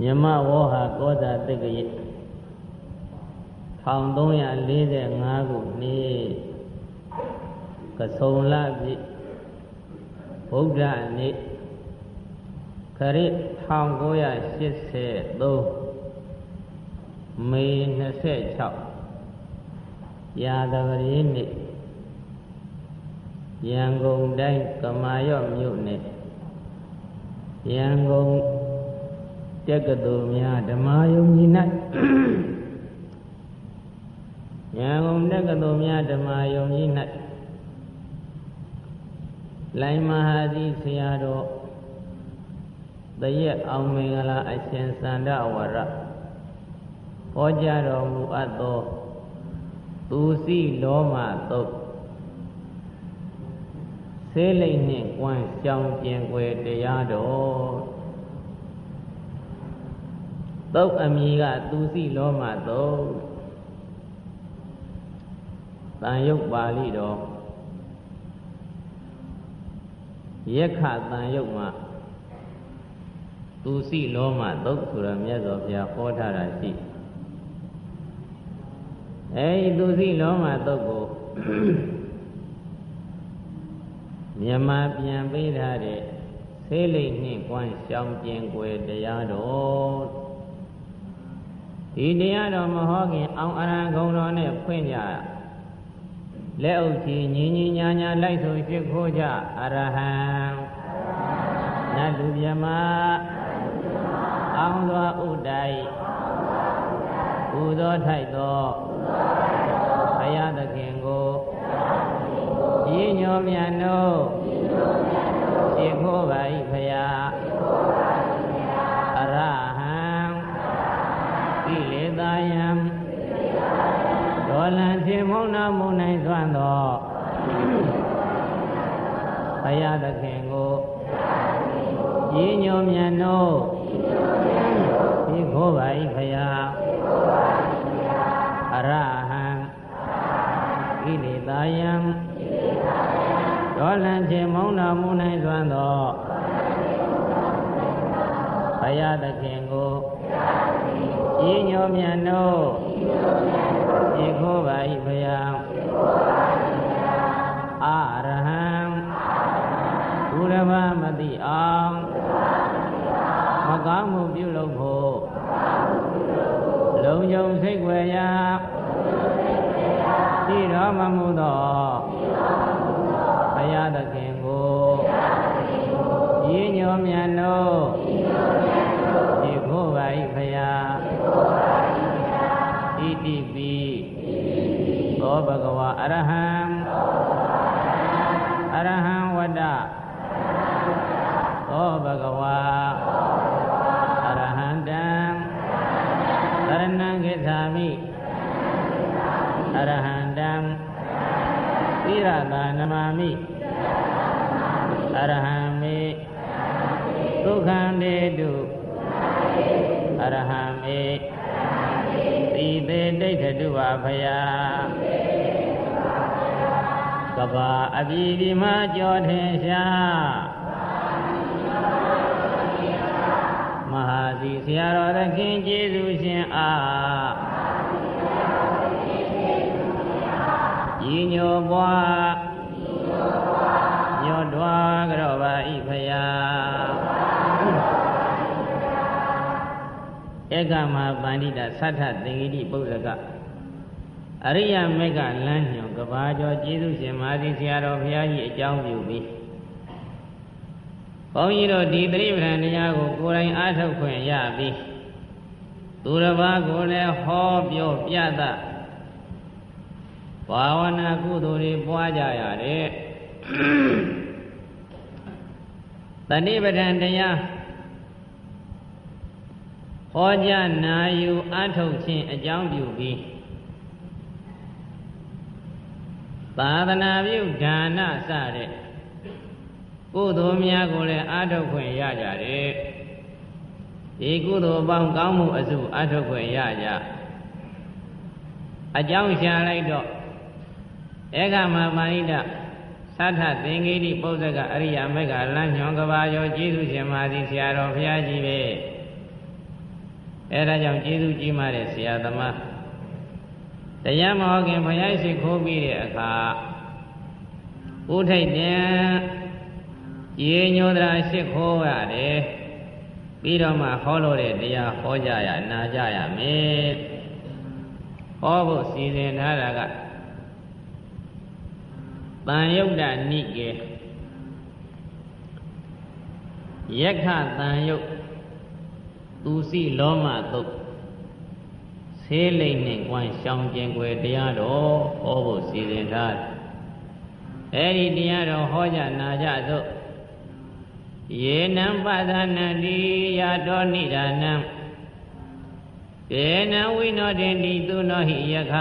မြမဝေါဟာကောဇာတက္ကရေ1345ခုနှစ်ကဆုံလပြည့်ဗုဒ္ဓနေ့ခရစ်1983မေ26ရာသပတေးနေ့ရန်ကုန်တိုင်းကမာရော့မြို့နယ်ရန်ကုန် တက္ကသိုလ်များဓမ္မယုံကြီး၌ရန်ကုန်တက္ကသိုလ်များဓမ္မယုံကြီး၌လိုင်မဟာသီဆရာတော်တရက်အောင်မင်္ဂလာအရှင်စန္ဒဝရဟောကြားတော်မူအပ်သောသူစီလောမသုတ်ဆေးလိမ့်နှင့်ကွမ်းကြောင်ကျင်ွယ်တရားတော် သုတ်အမည်ကသူစီလောမသုတ်တန်ရုပ်ပါဠိတော်ယက္ခတန်ရုပ်မှာသူစီလောမသုတ်ဆိုတာမြတ်စွာဘုရားဟောထားတာရှိအဲဒီသူစီလောမသုတ်ကိုမြန်မာပြန်ပေးထားတဲ့ဆေးလိမ့်နှင့်ကွမ်းရှောင်ကျင်ွယ်တရားတော် ဒီတရားတော်မဟောခင်အောင်အရဟံဂုံတော်နဲ့ဖွင့်ကြလက်အုပ်ချီညီညီညာညာလိုက်ဆိုရှိခိုးကြအရဟံနတ်လူမြမအောင်သောဥဒ္ဒိုင်ပူသောထိုက်သောဘုရားသခင်ကိုရည်ညောမြတ်တို့ရှိခိုးပါ၏ဖရာအရဟံ ကိလေသာယံဒေါလံဖြင့်မုံနာမုံနိုင်သွမ်းသောဘုရားသခင်ကိုရည်ညောမြတ်တို့ရှိခိုးပါ၏ဖရာအရဟံကိလေသာယံဒေါလံဖြင့်မုံတော်မူနိုင်စွမ်းသောဘုရားသခင်ကို ဤညောမြတ်တို့ဤခိုးပါ၏ဘုရားအာရဟံဘုရမမတိအောင်မကောင်းမှုပြုလုပ်ဖို့လုံယုံစိတ်ွယ်ရာရှိတော်မမူသောဘုရားသခင်ကိုရည်ညောမြတ်တို့ ကဘာအပြည်ဒီမှာကြောထင်ရှားမဟာစီဆရာတော်သခင်ကျေးဇူးရှင်အားဤညိုပွားညောတွားကြောပါဤဖယာဧကမပန္တိတသတ္ထသင်္ကိတိပုဇ္ဇကအရိယမေကလမ်းညွန် ကဘာကျော်ကျေးဇူးရှင်မာသီဆရာတော်ဘုရားကြီးအကြောင်းပြုပြီးဘုန်းကြီးတို့ဒီသတိပဋ္ဌာန်တရားကိုကိုယ်တိုင်အားထုတ်ခွင့်ရပြီးသူတစ်ပါးကိုလည်းဟောပြောပြသဘာဝနာကုသိုလ်တွေပွားကြရတယ်တဏိပဋ္ဌာန်တရားဟောကြားနာယူအထုတ်ခြင်းအကြောင်းပြုပြီး သာသနာပြုဒါနစတဲ့ကုသိုလ်များကိုလည်းအထုတ်ခွင့်ရကြတယ်ဒီကုသိုလ်အပေါင်းကောင်းမှုအစုအထုတ်ခွင့်ရကြအကြောင်းရှာလိုက်တော့ဧကမပါဠိတသတ္ထသင်္ကေတိပုဇ္ဇကအရိယာမေကလမ်းညွန်ကဘာရောကျေးဇူးရှင်မာသီဆရာတော်ဘုရားကြီးပဲအဲဒါကြောင့်ကျေးဇူးကြီးမားတဲ့ဆရာသမား တရားမဟုတ်ခင်ဘုရားရှိခိုးပြီးတဲ့အခါဥထိတ်တင်ရေညိုဒရာရှိခိုးရတယ်ပြီးတော့မှဟောလို့တဲ့တရားဟောကြရနာကြရမယ်ဟောဖို့စီစဉ်ထားတာကတန်ယုတ်တနိကေယက္ခတန်ယုတ်သူစီလောမသုတ် ဆေးလိမ့်နဲ့ကွမ်းရှောင်ကျင်ွယ်တရားတော်ဟောဖို့စီစဉ်ထားတယ်အဲဒီတရားတော်ဟောကြနာကြသို့ယေနံပဒနာတိယာတော်နိဒာနံတေနဝိနောတေတိသူနောဟိယခ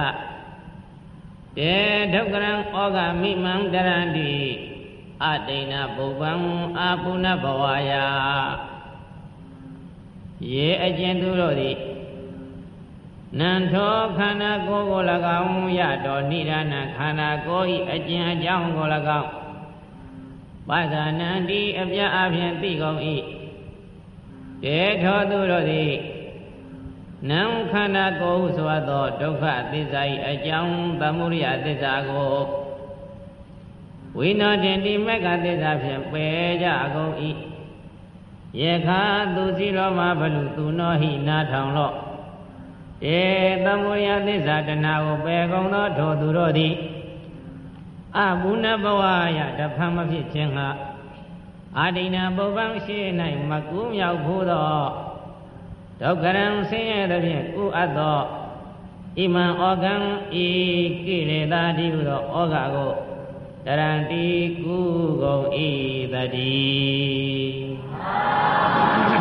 တေဒုက္ကရံဩဃမိမံတရန္တိအတိဏပုပ္ပံအာပုဏ္ဏဘဝယရေအကျဉ်သူတို့သည် နံထောခန္ဓာကိုယ်ကို၎င်းရတော်နိဒာနခန္ဓာကိုယ်ဤအကျဉ်အကြောင်းကို၎င်းပါဇာနံတိအပြအဖြင့်သိကုန်၏တေထောသူတို့သည်နံခန္ဓာကိုယ်ဆိုသောဒုက္ခသစ္စာ၏အကြောင်းသမုဒိယသစ္စာကိုဝိနောတင်တိမက္ခသစ္စာဖြင့်ပယ်ကြကုန်၏ယခာသူစီရောမဘလူသူနောဟိနာထောင်လော့ ဧသမုဒိယသစ္စာတဏှာကိုပယ်ကုန်သောထိုသူတို့သည်အဘုဏဘဝယတဖန်မဖြစ်ခြင်းဟာအာဒိဏပုပ္ပံရှိ၌မကူးမြောက်ဖို့သောဒုက္ခရံဆင်းရဲသည်ဖြင့်ကုအပ်သောဣမံဩကံဤကိလေသာတိဟုသောဩဃကိုတရံတိကုကုန်ဤတတိသူ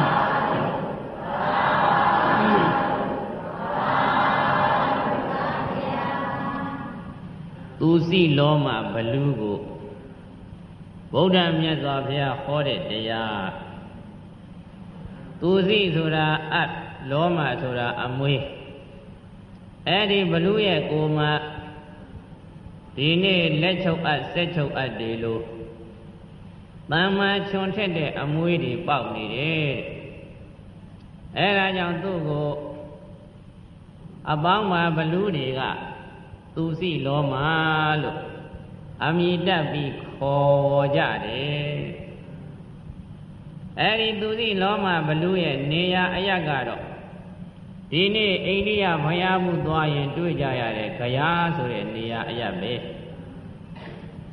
စီလောမဘလူးကိုဗုဒ္ဓမြတ်စွာဘုရားဟောတဲ့တရားသူစီဆိုတာအတ်လောမဆိုတာအမွေးအဲ့ဒီဘလူရဲ့ကိုမဒီနေ့လက်ချုပ်အပ်ဆက်ချုပ်အပ်တယ်လို့တမ္မာခြုံထက်တဲ့အမွေးတွေပေါက်နေတယ်အဲ့ဒါကြောင့်သူ့ကိုအပေါင်းမှာဘလူတွေက သူစီလောမလို့အမိတက်ပြီးခေါ်ကြတယ်အဲဒီသူစီလောမဘလူရဲ့နေရာအရကတော့ဒီနေ့အိန္ဒိယဘုရားမှုသွားရင်တွေ့ကြရတဲ့ဂယာဆိုတဲ့နေရာအရပဲ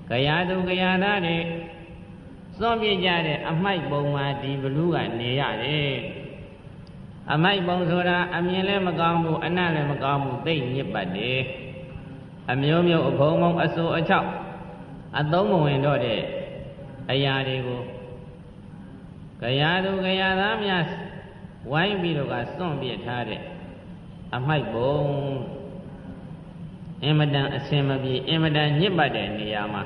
ဂယာသူဂယာသားတွေစွန့်ပြကြတဲ့အမိုက်ပုံမှာဒီဘလူကနေရတယ်အမိုက်ပုံဆိုတာအမြင်လည်းမကောင်းဘူးအနံ့လည်းမကောင်းဘူးသိညစ်ပတ်တယ် အမျိုးမျိုးအဖုံဖုံအဆူအချောက်အသုံးမဝင်တော့တဲ့အရာတွေကိုကြရာသူကြရာသားများဝိုင်းပြီးတော့ကစွန့်ပြစ်ထားတဲ့အမိုက်ပုံအင်မတန်အစင်မပြေအင်မတန်ညစ်ပတ်တဲ့နေရာမှာ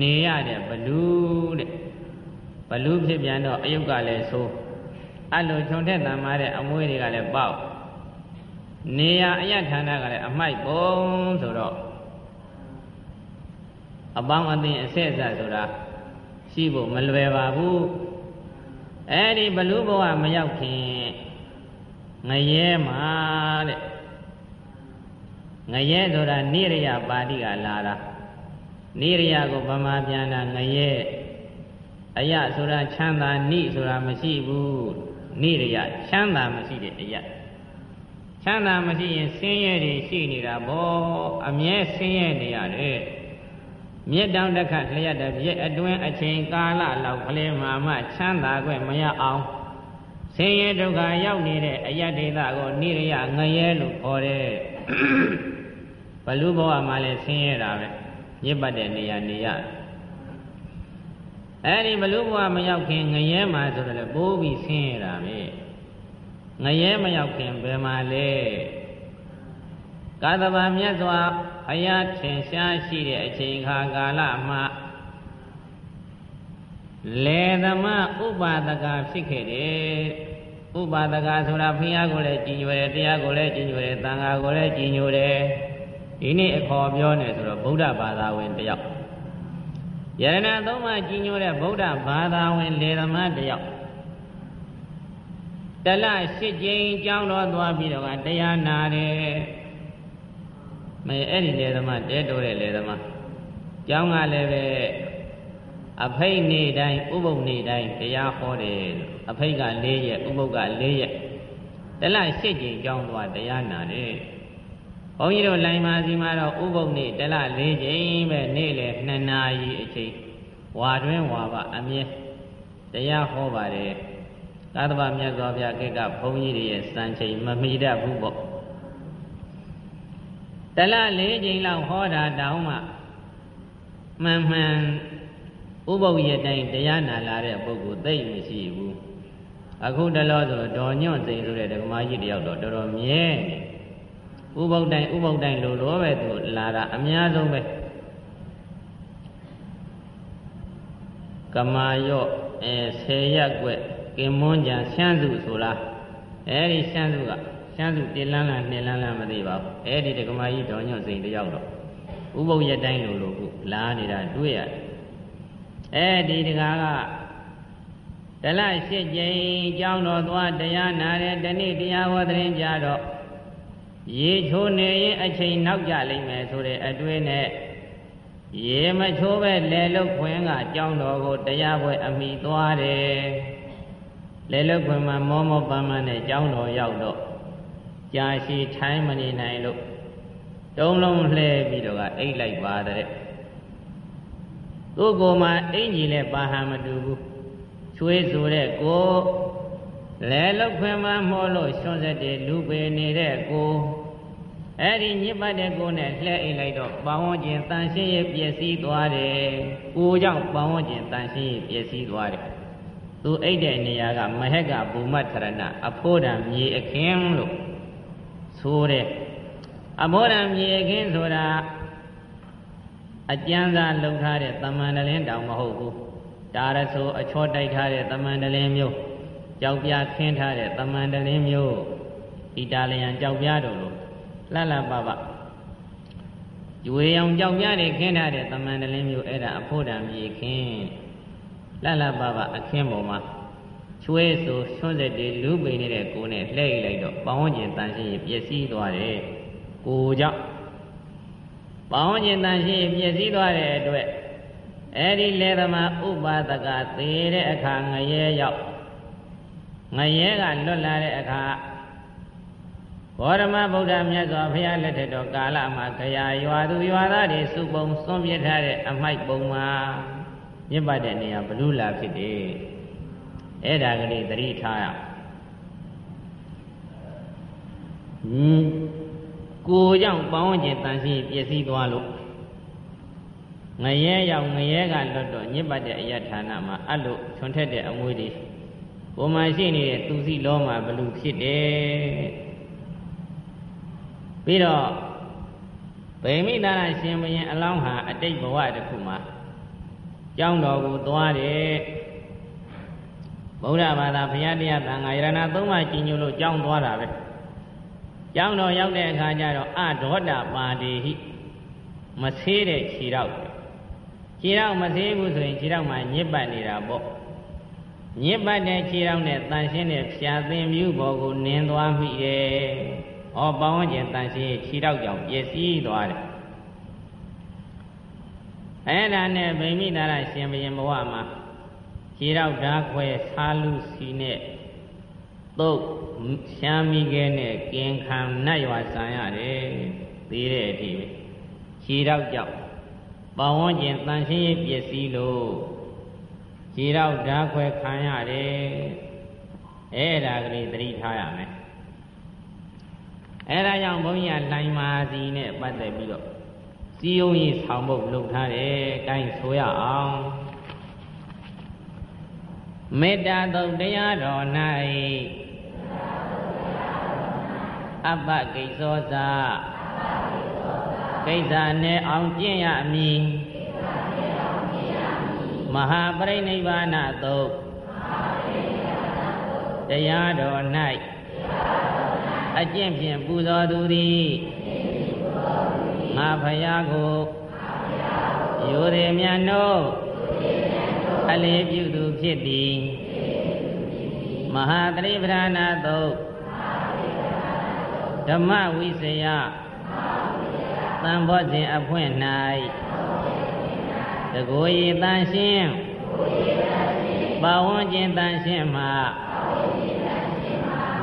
နေရတဲ့ဘလူးတဲ့ဘလူးဖြစ်ပြန်တော့အယုတ်ကလည်းဆိုးအဲ့လိုခြုံထက်တန်မာတဲ့အမွေးတွေကလည်းပေါက် နေရအယဌာနကလည်းအမိုက်ပုံဆိုတော့အပေါင်းအသင်းအဆက်အဆက်ဆိုတာရှိဖို့မလွယ်ပါဘူးအဲ့ဒီဘလူဘဝမရောက်ခင်ငရဲမှာတဲ့ငရဲဆိုတာနိရိယပါဠိကလာတာနိရိယကိုဗမာပြန်တာငရဲအယဆိုတာချမ်းသာနိဆိုတာမရှိဘူးနိရိယချမ်းသာမရှိတဲ့အယ ချမ်းသာမရှိရင်ဆင်းရဲတွေရှိနေတာဗောအမြဲဆင်းရဲနေရတယ်မြစ်တောင်တစ်ခါလျက်တဲ့ပြည့်အတွင်းအချိန်ကာလလောက်ကလေးမှမှချမ်းသာခွင့်မရအောင်ဆင်းရဲဒုက္ခရောက်နေတဲ့အယတ္တိသကိုနိရိယငရဲလို့ခေါ်တယ်ဘလူဘဝမှာလည်းဆင်းရဲတာပဲညစ်ပတ်တဲ့နေရာနေရအဲဒီဘလူဘဝမရောက်ခင်ငရဲမှာဆိုတော့လေပိုးပြီးဆင်းရဲတာပဲ ငရဲမရောက်ခင်ဘယ်မှာလဲကာသဗမြတ်စွာဘုရားထင်ရှားရှိတဲ့အချိန်ခါကာလမှာလေသမဥပါဒကဖြစ်ခဲ့တယ်ဥပါဒကဆိုတာဘုရားကိုလည်းကြည်ညိုတယ်တရားကိုလည်းကြည်ညိုတယ်သံဃာကိုလည်းကြည်ညိုတယ်ဒီနေ့အခေါ်ပြောနေဆိုတော့ဗုဒ္ဓဘာသာဝင်တယောက်ယရဏသုံးပါးကြည်ညိုတဲ့ဗုဒ္ဓဘာသာဝင်လေသမတယောက် တလရှစ်ကြိမ်ကြောင်းတော်သွားပြီးတော့ကတရားနာတယ်မဲအဲ့ဒီလေသမားတဲတိုးတဲ့လေသမားကျောင်းကလည်းပဲအဖိတ်နေ့တိုင်းဥပုပ်နေ့တိုင်းတရားဟောတယ်အဖိတ်က၄ရက်ဥပုပ်က၄ရက်တလရှစ်ကြိမ်ကြောင်းသွားတရားနာတယ်ဘုန်းကြီးတို့လိုင်မာစီမှာတော့ဥပုပ်နေ့တလ၄ကြိမ်ပဲနေ့လေ2နာရီအချိန်ဝါတွင်းဝါပအမြဲတရားဟောပါတယ် သာသဗမြတ်စွာဘုရားကိကဘုန်းကြီးတွေရဲ့စံချိန်မမီတတ်ဘူးပေါ့တလ၄ကြိမ်လောက်ဟောတာတောင်းမှမှန်မှန်ဥပုပ်ရတိုင်းတရားနာလာတဲ့ပုဂ္ဂိုလ်သိမရှိဘူးအခုတလောဆိုတော်ညွန့်စိန်ဆိုတဲ့ဓမ္မကြီးတယောက်တော့တော်တော်မြဲဥပုပ်တိုင်းဥပုပ်တိုင်းလိုလိုပဲသူလာတာအများဆုံးပဲကမာရော့အဲ10ရက်ွက် ကင်မွန်းကြံရှမ်းစုဆိုလားအဲဒီရှမ်းစုကရှမ်းစုပြလန်းလန်းနှင်းလန်းလန်းမသိပါဘူးအဲဒီဓမ္မကြီးတော်ညွန့်စိန်တယောက်တော့ဥပုပ်ရတိုင်းလိုလိုခုလာနေတာတွေ့ရတယ်အဲဒီတကားကတလရှစ်ကြိမ်ကြောင်းတော်သွားတရားနာတဲ့တနေ့တရားဟောတဲ့ကြတော့ရေချိုးနေရင်အချိန်နောက်ကြလိမ့်မယ်ဆိုတဲ့အတွေ့နဲ့ရေမချိုးပဲလေလုတ်ခွင်းကကြောင်းတော်ကိုတရားပွဲအမိသွားတယ် လေလုတ်ခွင်းမှာမောမောပန်းပန်းနဲ့ကြောင်းတော်ရောက်တော့ကြာရှိထိုင်းမနေနိုင်လို့တုံးလုံးလှဲပြီးတော့ကအိတ်လိုက်ပါတဲ့သူ့ကိုယ်မှာအင်ကြီးနဲ့ပါဟံမတူဘူးချွေးဆိုတဲ့ကိုလဲလောက်ခွင်မမောလို့ရွှွန်ဆက်တဲ့လူပေနေတဲ့ကိုအဲ့ဒီညစ်ပတ်တဲ့ကိုနဲ့လှဲအိတ်လိုက်တော့ပဝန်းကျင်တန်ရှင်းရပျက်စီးသွားတယ်ကိုကြောင့်ပဝန်းကျင်တန်ရှင်းရပျက်စီးသွားတယ် သူအိတ်တဲ့နေရာကမဟက်ကဘူမထရဏအဖို့တံမြေအခင်းလို့ဆိုတဲ့အဘောဓံမြေအခင်းဆိုတာအကျဉ်းစားလှုပ်ထားတဲ့တမန်တလင်းတောင်မဟုတ်ဘူးတာရဆိုအချောတိုက်ထားတဲ့တမန်တလင်းမျိုးကြောက်ပြခင်းထားတဲ့တမန်တလင်းမျိုးအီတာလီယန်ကြောက်ပြတို့လိုလှလှပပကျွေအောင်ကြောက်ပြတွေခင်းထားတဲ့တမန်တလင်းမျိုးအဲ့ဒါအဖို့တံမြေခင်း လှလှပပအခင်းပေါ်မှာချွေးဆိုဆွန့်ဆက်တွေလူပိနေတဲ့ကိုနဲ့လှည့်လိုက်တော့ပေါင်းကျင်တန်ရှင်းရပျက်စီးသွားတယ်ကိုကြောင့်ပေါင်းကျင်တန်ရှင်းပျက်စီးသွားတဲ့အတွက်အဲ့ဒီလေသမာဥပါဒကသေတဲ့အခါငရဲရောက်ငရဲကလွတ်လာတဲ့အခါဘောရမဗုဒ္ဓမြတ်စွာဘုရားလက်ထက်တော်ကာလမှာခရာရွာသူရွာသားတွေစုပုံစွန့်ပြထားတဲ့အမိုက်ပုံမှာ မြစ်ပတ်တဲ့နေရာဘလူလာဖြစ်တယ်အဲ့ဒါကလေးသတိထားရအောင်ကိုကြောင့်ပေါင်းကျင်တန်ရှင်းပျက်စီးသွားလို့ငရဲရောက်ငရဲကလွတ်တော့ညစ်ပတ်တဲ့အယထာဏမှာအဲ့လိုထွန်ထက်တဲ့အမွေးတွေပုံမှန်ရှိနေတဲ့သူစီလောမှာဘလူဖြစ်တယ်ပြီးတော့ဗိမိသာရရှင်ဘုရင်အလောင်းဟာအတိတ်ဘဝတစ်ခုမှာ ကျောင်းတော်ကိုသွားတယ်ဗုဒ္ဓဘာသာဘုရားတရားသံဃာယရဏသုံးပါးကြီးညိုလို့ကျောင်းသွားတာပဲကျောင်းတော်ရောက်တဲ့အခါကျတော့အဒေါတာပါတိဟိမသေးတဲ့ခြေတော့ခြေတော့မသေးဘူးဆိုရင်ခြေတော့မှညစ်ပတ်နေတာပေါ့ညစ်ပတ်တဲ့ခြေတော့နဲ့တန်ရှင်းတဲ့ဖြာသင်မြူဘောကိုနင်းသွားမိတယ်။ဩပေါင်းကျင်တန်ရှင်းခြေတော့ကြောင့်ပျက်စီးသွားတယ်။ အဲ့ဒါနဲ့ဗိမိတာရရှင်ဘုရင်ဘဝမှာခြေတော့ဓာခွဲဆာလူစီနဲ့သုတ်ရှမ်းမိခဲနဲ့ကင်ခံနတ်ရွာဆံရတယ်သေးတဲ့အထိပဲခြေတော့ကြောင့်ပဝန်းကျင်တန်ရှင်းရေးပစ္စည်းလို့ခြေတော့ဓာခွဲခံရတယ်အဲ့ဒါကလေးသတိထားရမယ်အဲ့ဒါကြောင့်ဘုန်းကြီးကလိုင်မာစီနဲ့ပတ်သက်ပြီးတော့ စီယုံကြီးဆောင်ဖို့လုပ်ထားတယ်။ကိုင်းဆိုရအောင်မေတ္တာသုတ်တရားတော်၌အပ္ပကိစ္စောသာကိစ္စနဲ့အောင်ကျင့်ရမည်မဟာပရိနိဗ္ဗာနသုတ်တရားတော်၌အကျင့်ဖြင့်ပူဇော်သူသည် ငါဖယားကိုယောရေမြတ်တို့အလေးပြုသူဖြစ်သည်မမဟာသတိပဋ္ဌာနာသုတ်ဓမ္မဝိစယသံဘောဇဉ်အဖွင့်၌တကိုယ်ရည်တန်ရှင်းပါဝန်းကျင်တန်ရှင်းမှ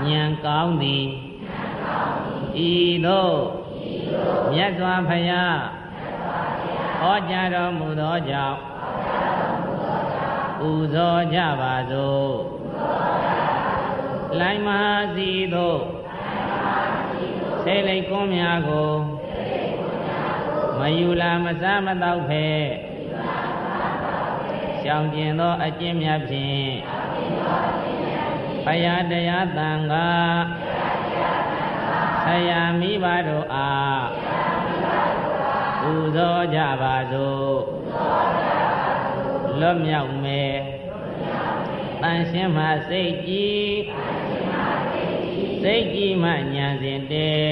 ဉာဏ်ကောင်းသည်ဤသို့ မြတ်စွာဘုရားဟောကြားတော်မူသောကြောင့်ပူဇော်ကြပါစို့လိုင်မဟာစီသို့ဆေးလိတ်ကွန်းများကိုမယူလာမစားမတော့ဖဲရှောင်ကျင်သောအကျင့်များဖြင့်ဘုရားတရားတန်ခါ ဆရာမိဘတို့အားပူဇော်ကြပါစို့လွတ်မြောက်မယ်တန်ရှင်းမှစိတ်ကြည်စိတ်ကြည်မှဉာဏ်စဉ်တဲ့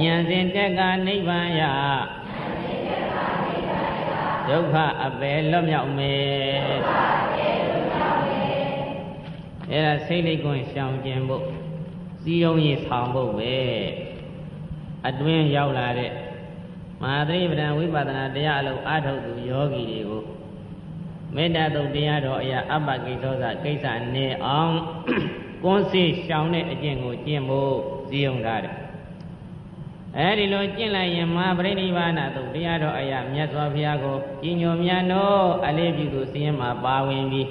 ဉာဏ်စဉ်တက်ကနိဗ္ဗာန်ရဒုက္ခအပယ်လွတ်မြောက်မယ်အဲ့ဒါစိတ်လေးကွန်ရှောင်ကျင်ဖို့ စီယုံကြီးဆောင်ဖို့ပဲအတွင်းရောက်လာတဲ့မဟာသတိပဋ္ဌာန်ဝိပဿနာတရားအလုံးအားထုတ်သူယောဂီတွေကိုမေတ္တာတုတ်တရားတော်အရာအပ္ပကိသောသကိစ္စနေအောင်ကွန်းစီရှောင်တဲ့အကျင့်ကိုကျင့်ဖို့စီယုံထားတယ်အဲဒီလိုကျင့်လိုက်ရင်မဟာပရိနိဗ္ဗာန်တုတ်တရားတော်အရာမြတ်စွာဘုရားကိုကြီးညိုမြတ်သောအလေးပြုသူစီရင်မှာပါဝင်ပြီး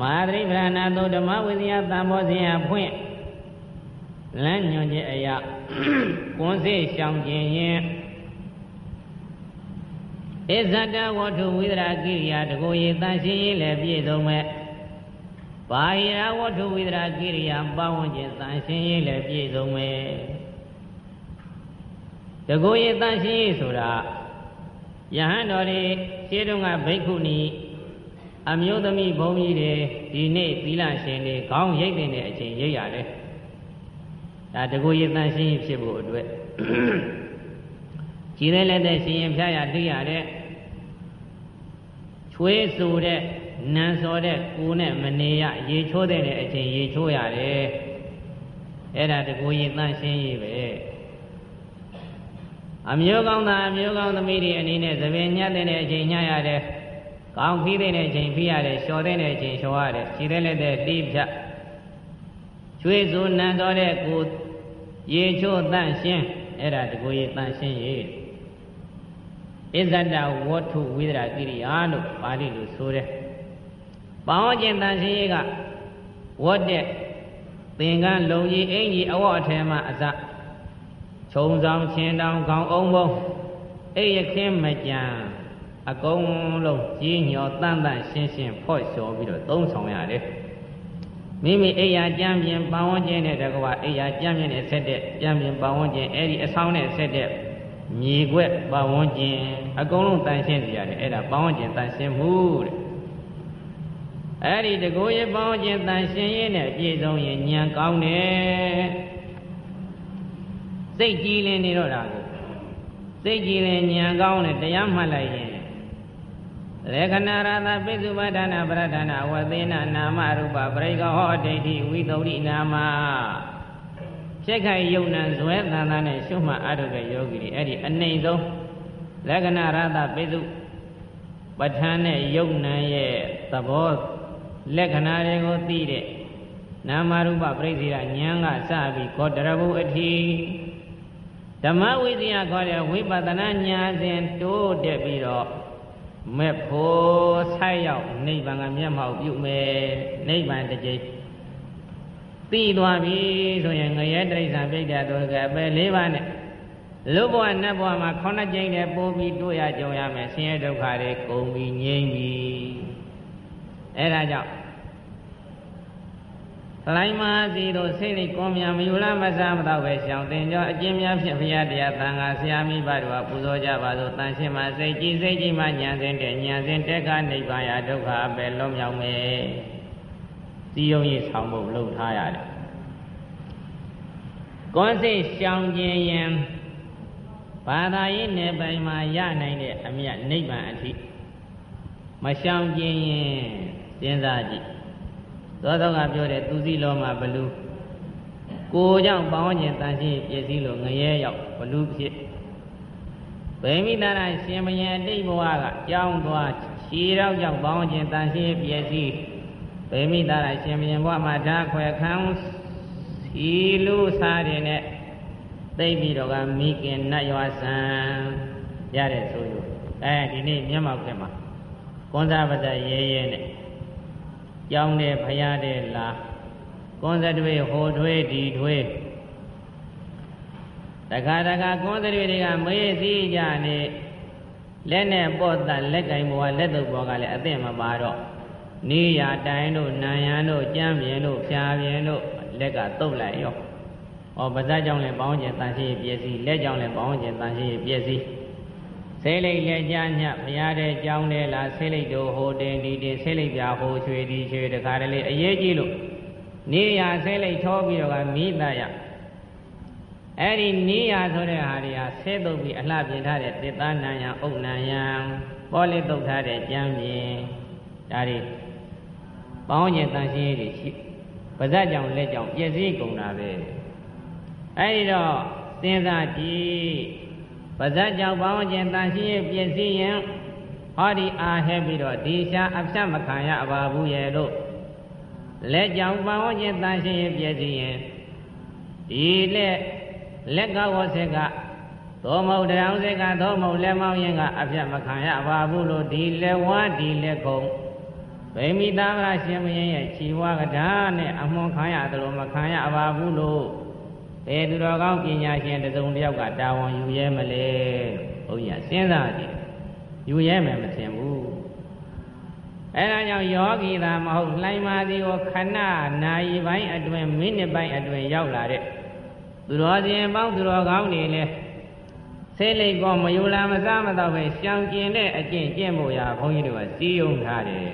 မဟာသတိပဋ္ဌာန်တုတ်ဓမ္မဝိဇ္ဇာသံဘောဇဉ်အဖွင့် လမ်းညွှန်ခြင်းအရာကွန်းစီရှောင်ခြင်းရင်ဣဇတဝတ္ထုဝိဒရာကိရိယာတကိုရေတန်ရှင်းရေးလည်းပြည့်စုံမဲ့ဘာဟိရဝတ္ထုဝိဒရာကိရိယာပဝန်းကျင်တန်ရှင်းရေးလည်းပြည့်စုံမဲ့တကိုရေတန်ရှင်းရေးဆိုတာယဟန်တော်တွေရှင်းတုန်းကဘိက္ခုနီအမျိုးသမီးဘုန်းကြီးတွေဒီနေ့သီလရှင်တွေခေါင်းရိပ်တင်တဲ့အချိန်ရိပ်ရတယ် ဒါတကိုရေတန်ရှင်းရေးဖြစ်ဖို့အတွက်ကြည်တဲ့လက်တဲ့ရှင်ရင်ဖျားရတွေ့ရတဲ့ချွေးဆူတဲ့နန်းစော်တဲ့ကိုနဲ့မနေရရေချိုးတဲ့အချိန်ရေချိုးရတယ်အဲ့ဒါတကူရင်တန့်ရှင်းရေးပဲအမျိုးကောင်းသားအမျိုးကောင်းသမီးတွေအနေနဲ့သပင်ညတ်တဲ့အချိန်ညရတယ်ကောင်းပြီးတဲ့အချိန်ပြီးရတယ်လျှော်တဲ့အချိန်လျှော်ရတယ်ခြေတဲ့လက်တဲ့တီးဖြတ် ချွေးဆူနန်းစော်တဲ့ကိုရေချိုးတန့်ရှင်းအဲ့ဒါတကူရင်တန့်ရှင်းရေးဣဇဒဝတ္ထုဝိဒရာကိရိယာလို့ပါဠိလိုဆိုတယ်။ပေါင်းကျင်တန်ရှင်ကြီးကဝတ်တဲ့သင်္ကန်းလုံကြီးအင်ကြီးအဝတ်အထည်မှအစခြုံဆောင်ချင်းတောင်ခေါင်းအောင်ဘုံအိရခင်းမကြံအကုန်လုံးကြီးညောတန်တန်ရှင်းရှင်းဖော့လျှော်ပြီးတော့သုံးဆောင်ရတယ်။ မိမိအိယာကြံပြင်ပဝန်းကျင်တဲ့တကွာအိယာကြံပြင်နဲ့ဆက်တဲ့ကြံပြင်ပဝန်းကျင်အဲ့ဒီအဆောင်နဲ့ဆက်တဲ့မြေခွက်ပဝန်းကျင်အကုန်လုံးတန်ရှင်းစီရတယ်အဲ့ဒါပဝန်းကျင်တန်ရှင်းမှုတဲ့အဲ့ဒီတကိုယ်ရပဝန်းကျင်တန်ရှင်းရေးနဲ့ပြည့်စုံရင်ဉာဏ်ကောင်းတယ်စိတ်ကြည်လင်နေတော့တာကိုစိတ်ကြည်လင်ဉာဏ်ကောင်းတယ်တရားမှတ်လိုက်ရင် ရေခဏရသပိစုပဒနာပရဒနာဝသေနနာမရူပပရိကဟောဒိဋ္ဌိဝိသုဒ္ဓိနာမဖြစ်ခိုင်ယုံနံဇွဲသန္တာနဲ့ရှုမှတ်အထုတဲ့ယောဂီတွေအဲ့ဒီအနှိမ်ဆုံးလက္ခဏာရသပိစုပဋ္ဌာန်းနဲ့ယုံနံရဲ့သဘောလက္ခဏာတွေကိုသိတဲ့နာမရူပပရိသေရဉာဏ်ကစပြီးခောတရဘုအထိဓမ္မဝိဇ္ဇာခေါ်တဲ့ဝိပဿနာဉာဏ်စဉ်တိုးတက်ပြီးတော့ မဲ့ဖို့ဆိုက်ရောက်နိဗ္ဗာန်ကမျက်မှောက်ပြုမယ်နိဗ္ဗာန်တစ်ကြိမ်သိသွားပြီဆိုရင်ငရဲတိရစ္ဆာန်ပြိတ္တာတို့ကအပယ်၄ပါးနဲ့လူဘဝနတ်ဘဝမှာခေါင်းကြိမ်နဲ့ပိုးပြီးတွေ့ရကြုံရမယ်ဆင်းရဲဒုက္ခတွေကုန်ပြီးငြိမ့်ပြီအဲဒါကြောင့် လိုင်းမာစီတို့စိတ်လေးကွန်မြမယူလားမစားမတော့ပဲရှောင်တင်ကြောအကျဉ်းများဖြင့်ဘုရားတရားသံဃာဆရာမိဘတို့ကပူဇော်ကြပါစို့တန်ရှင်းမှစိတ်ကြည်စိတ်ကြည်မှဉာဏ်စဉ်တဲ့ဉာဏ်စဉ်တက်ခနိဗ္ဗာန်ရာဒုက္ခအပယ်လုံးမြောက်မယ်စီယုံရေးဆောင်ဖို့လှုပ်ထားရတယ်ကွန်စိတ်ရှောင်ခြင်းယံဘာသာရေးနယ်ပယ်မှာရနိုင်တဲ့အမြတ်နိဗ္ဗာန်အထိမရှောင်ခြင်းရင်စဉ်းစားကြည့် သောသောကပြောတဲ့သူစီလောမှာဘလူကိုကြောင့်ပေါင်းခြင်းတန်ရှင်းပြည့်စည်လို့ငရဲရောက်ဘလူဖြစ်ဗေမိတာရရှင်ဘယံအတိတ်ဘဝကကြောင်းသွားခြေရောက်ကြောင့်ပေါင်းခြင်းတန်ရှင်းပြည့်စည်ဗေမိတာရရှင်ဘယံဘဝမှာဓာခွဲခံစီလူစားတယ်နဲ့သိပြီးတော့ကမိခင်နတ်ရွာဆံရတဲ့ဆိုယူအဲဒီနေ့မျက်မှောက်ထဲမှာကွန်သာပဒရဲရဲနဲ့ ကြောင်းတဲ့ဖရာတဲ့လာကွန်သတွေဟိုထွေးဒီထွေးတခါတခါကွန်သတွေတွေကမေးစည်းကြနေလက်နဲ့ပေါ့တလက်ကင်ဘဝလက်တုပ်ဘောကလည်းအသင့်မပါတော့နေရတိုင်းတို့နံရန်တို့ကြမ်းပြင်းတို့ဖြာပြင်းတို့လက်ကတုပ်လိုက်ရော။ဩပါဇက်ကြောင့်လည်းပေါင်းကျင်တန်ရှိပြည့်စည်လက်ကြောင့်လည်းပေါင်းကျင်တန်ရှိပြည့်စည် ဆေးလိတ်လက်ကြညဘုရားတဲ့ကြောင်းတဲ့လားဆေးလိတ်တို့ဟိုတင်ဒီတင်ဆေးလိတ်ပြဟိုချွေဒီချွေတခါတလေအရေးကြီးလို့နေရဆေးလိတ်ထောပြီးတော့ကမိသားရအဲ့ဒီနေရဆိုတဲ့ဟာတွေဟာဆေးတုပ်ပြီးအလှပြင်ထားတဲ့တစ်သားနံယံအုတ်နံယံပေါ်လေးတုပ်ထားတဲ့ကြမ်းပြင်ဒါတွေပေါင်းကျင်တန်ရှင်းတွေရှိပါဇက်ကြောင့်လက်ကြောင့်ပြည့်စည်ကုန်တာပဲအဲဒီတော့စဉ်းစားကြည့် ပါဇက်ကြောင့်ပေါင်းခြင်းတန်ရှင်းပြည့်စည်ရင်ဟောဒီအားဟဲပြီးတော့ဒီရှာအဖြတ်မခံရပါဘူးရဲ့လို့လက်ကြောင့်ပေါင်းခြင်းတန်ရှင်းပြည့်စည်ရင်ဒီလက်လက်ကဝဆက်ကသောမဟုတ်တရားစက်ကသောမဟုတ်လက်မောင်းရင်ကအဖြတ်မခံရပါဘူးလို့ဒီလက်ဝါဒီလက်ခုံဗိမိသားမရရှင်မင်းရဲ့ခြေဝါကဓာနဲ့အမွန်ခံရတယ်လို့မခံရပါဘူးလို့ ဘယ်သူတော်ကောင်းပညာရှင်တစုံတစ်ယောက်ကတာဝန်ယူရဲမလဲဘုန်းကြီးစဉ်းစားကြည့်ယူရဲမယ်မထင်ဘူးအဲဒါကြောင့်ယောဂီသာမဟုတ်လှိုင်းမာသည်ကိုခဏနာရီပိုင်းအတွင်းမိနစ်ပိုင်းအတွင်းရောက်လာတဲ့သူတော်စင်ပေါင်းသူတော်ကောင်းတွေလည်းဆေးလိတ်ကောမယူလာမစားမတော့ပဲရှောင်ကျင်တဲ့အကျင့်ကျင့်ဖို့ရာဘုန်းကြီးတို့ကစီယုံထားတယ်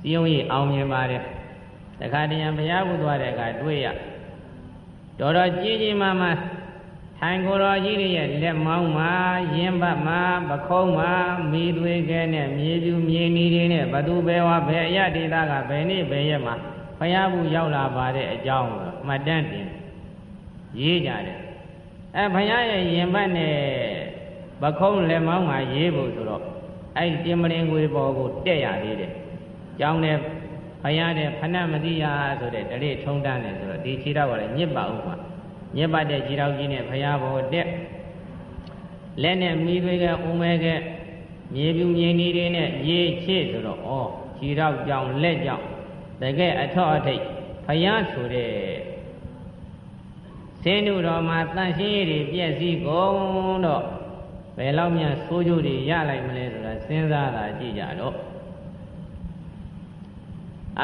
စီယုံကြီးအောင်မြင်ပါတယ်တခါတည်းရန်ဘုရားဘုသွားတဲ့အခါတွေ့ရ တော်တော်ကြီးကြီးမားမားထိုင်ကိုယ်တော်ကြီးရဲ့လက်မောင်းမှာရင်းပတ်မှာပခုံးမှာမိသွေးခဲနဲ့မြေပြူမြေနီတွေနဲ့ဘသူပဲဝဘယ်အရဒေသကဘယ်နေ့ဘယ်ရက်မှာဘုရားဘူးရောက်လာပါတဲ့အကြောင်းကိုမှတ်တမ်းတင်ရေးကြတယ်အဲဘုရားရဲ့ရင်ပတ်နဲ့ပခုံးလက်မောင်းမှာရေးဖို့ဆိုတော့အဲ့ဒီတင်မရင်ငွေပေါ်ကိုတက်ရသေးတယ်ကျောင်းနဲ့ ဘုရားတဲ့ဖဏမတိယဆိုတဲ့တရေထုံးတန်းတယ်ဆိုတော့ဒီခြေတော့ကလည်းညစ်ပါဦးမှာညစ်ပါတဲ့ခြေတော့ကြီးနဲ့ဘုရားဘောတက်လက်နဲ့မိသွေးကဥမဲကမြေပြူမြေနီတွေနဲ့ရေချစ်ဆိုတော့ဩခြေတော့ကြောင်လက်ကြောင်တကယ်အထောက်အထိတ်ဘုရားဆိုတဲ့စင်းတို့တော်မှာတန်ရှင်းရည်ပြည့်စည်ကုန်တော့ဘယ်လောက်များဆိုးကျိုးတွေရလိုက်မလဲဆိုတာစဉ်းစားတာကြည့်ကြတော့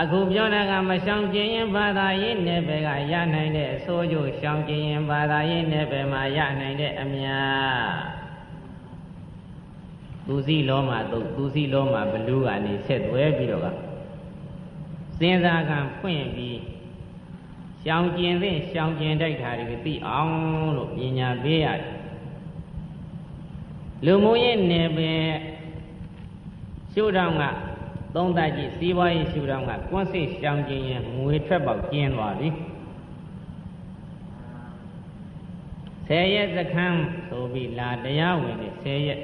အခုပြောတာကမရှောင်ကျင်ရင်ဘာသာရေးနယ်ပယ်ကရနိုင်တဲ့အစိုးကျိုးရှောင်ကျင်ရင်ဘာသာရေးနယ်ပယ်မှာရနိုင်တဲ့အမြတ်သူစီလောမှာသူသူစီလောမှာဘလူးကနေဆက်သွဲပြီးတော့ကစဉ်းစားကံဖွင့်ပြီးရှောင်ကျင်သင့်ရှောင်ကျင်တိုက်တာတွေသိအောင်လို့ပညာပေးရတယ်လူမှုရေးနယ်ပယ်ရှုထောင့်က သုံးသပ်ကြည့်စီးပွားရေးရှုထောင့်ကကွန်းစိတ်ရှောင်ကျင်ရင်ငွေထွက်ပေါက်ကျင်းသွားပြီဆယ်ရက်စခန်းဆိုပြီးလာတရားဝင်နေဆယ်ရက်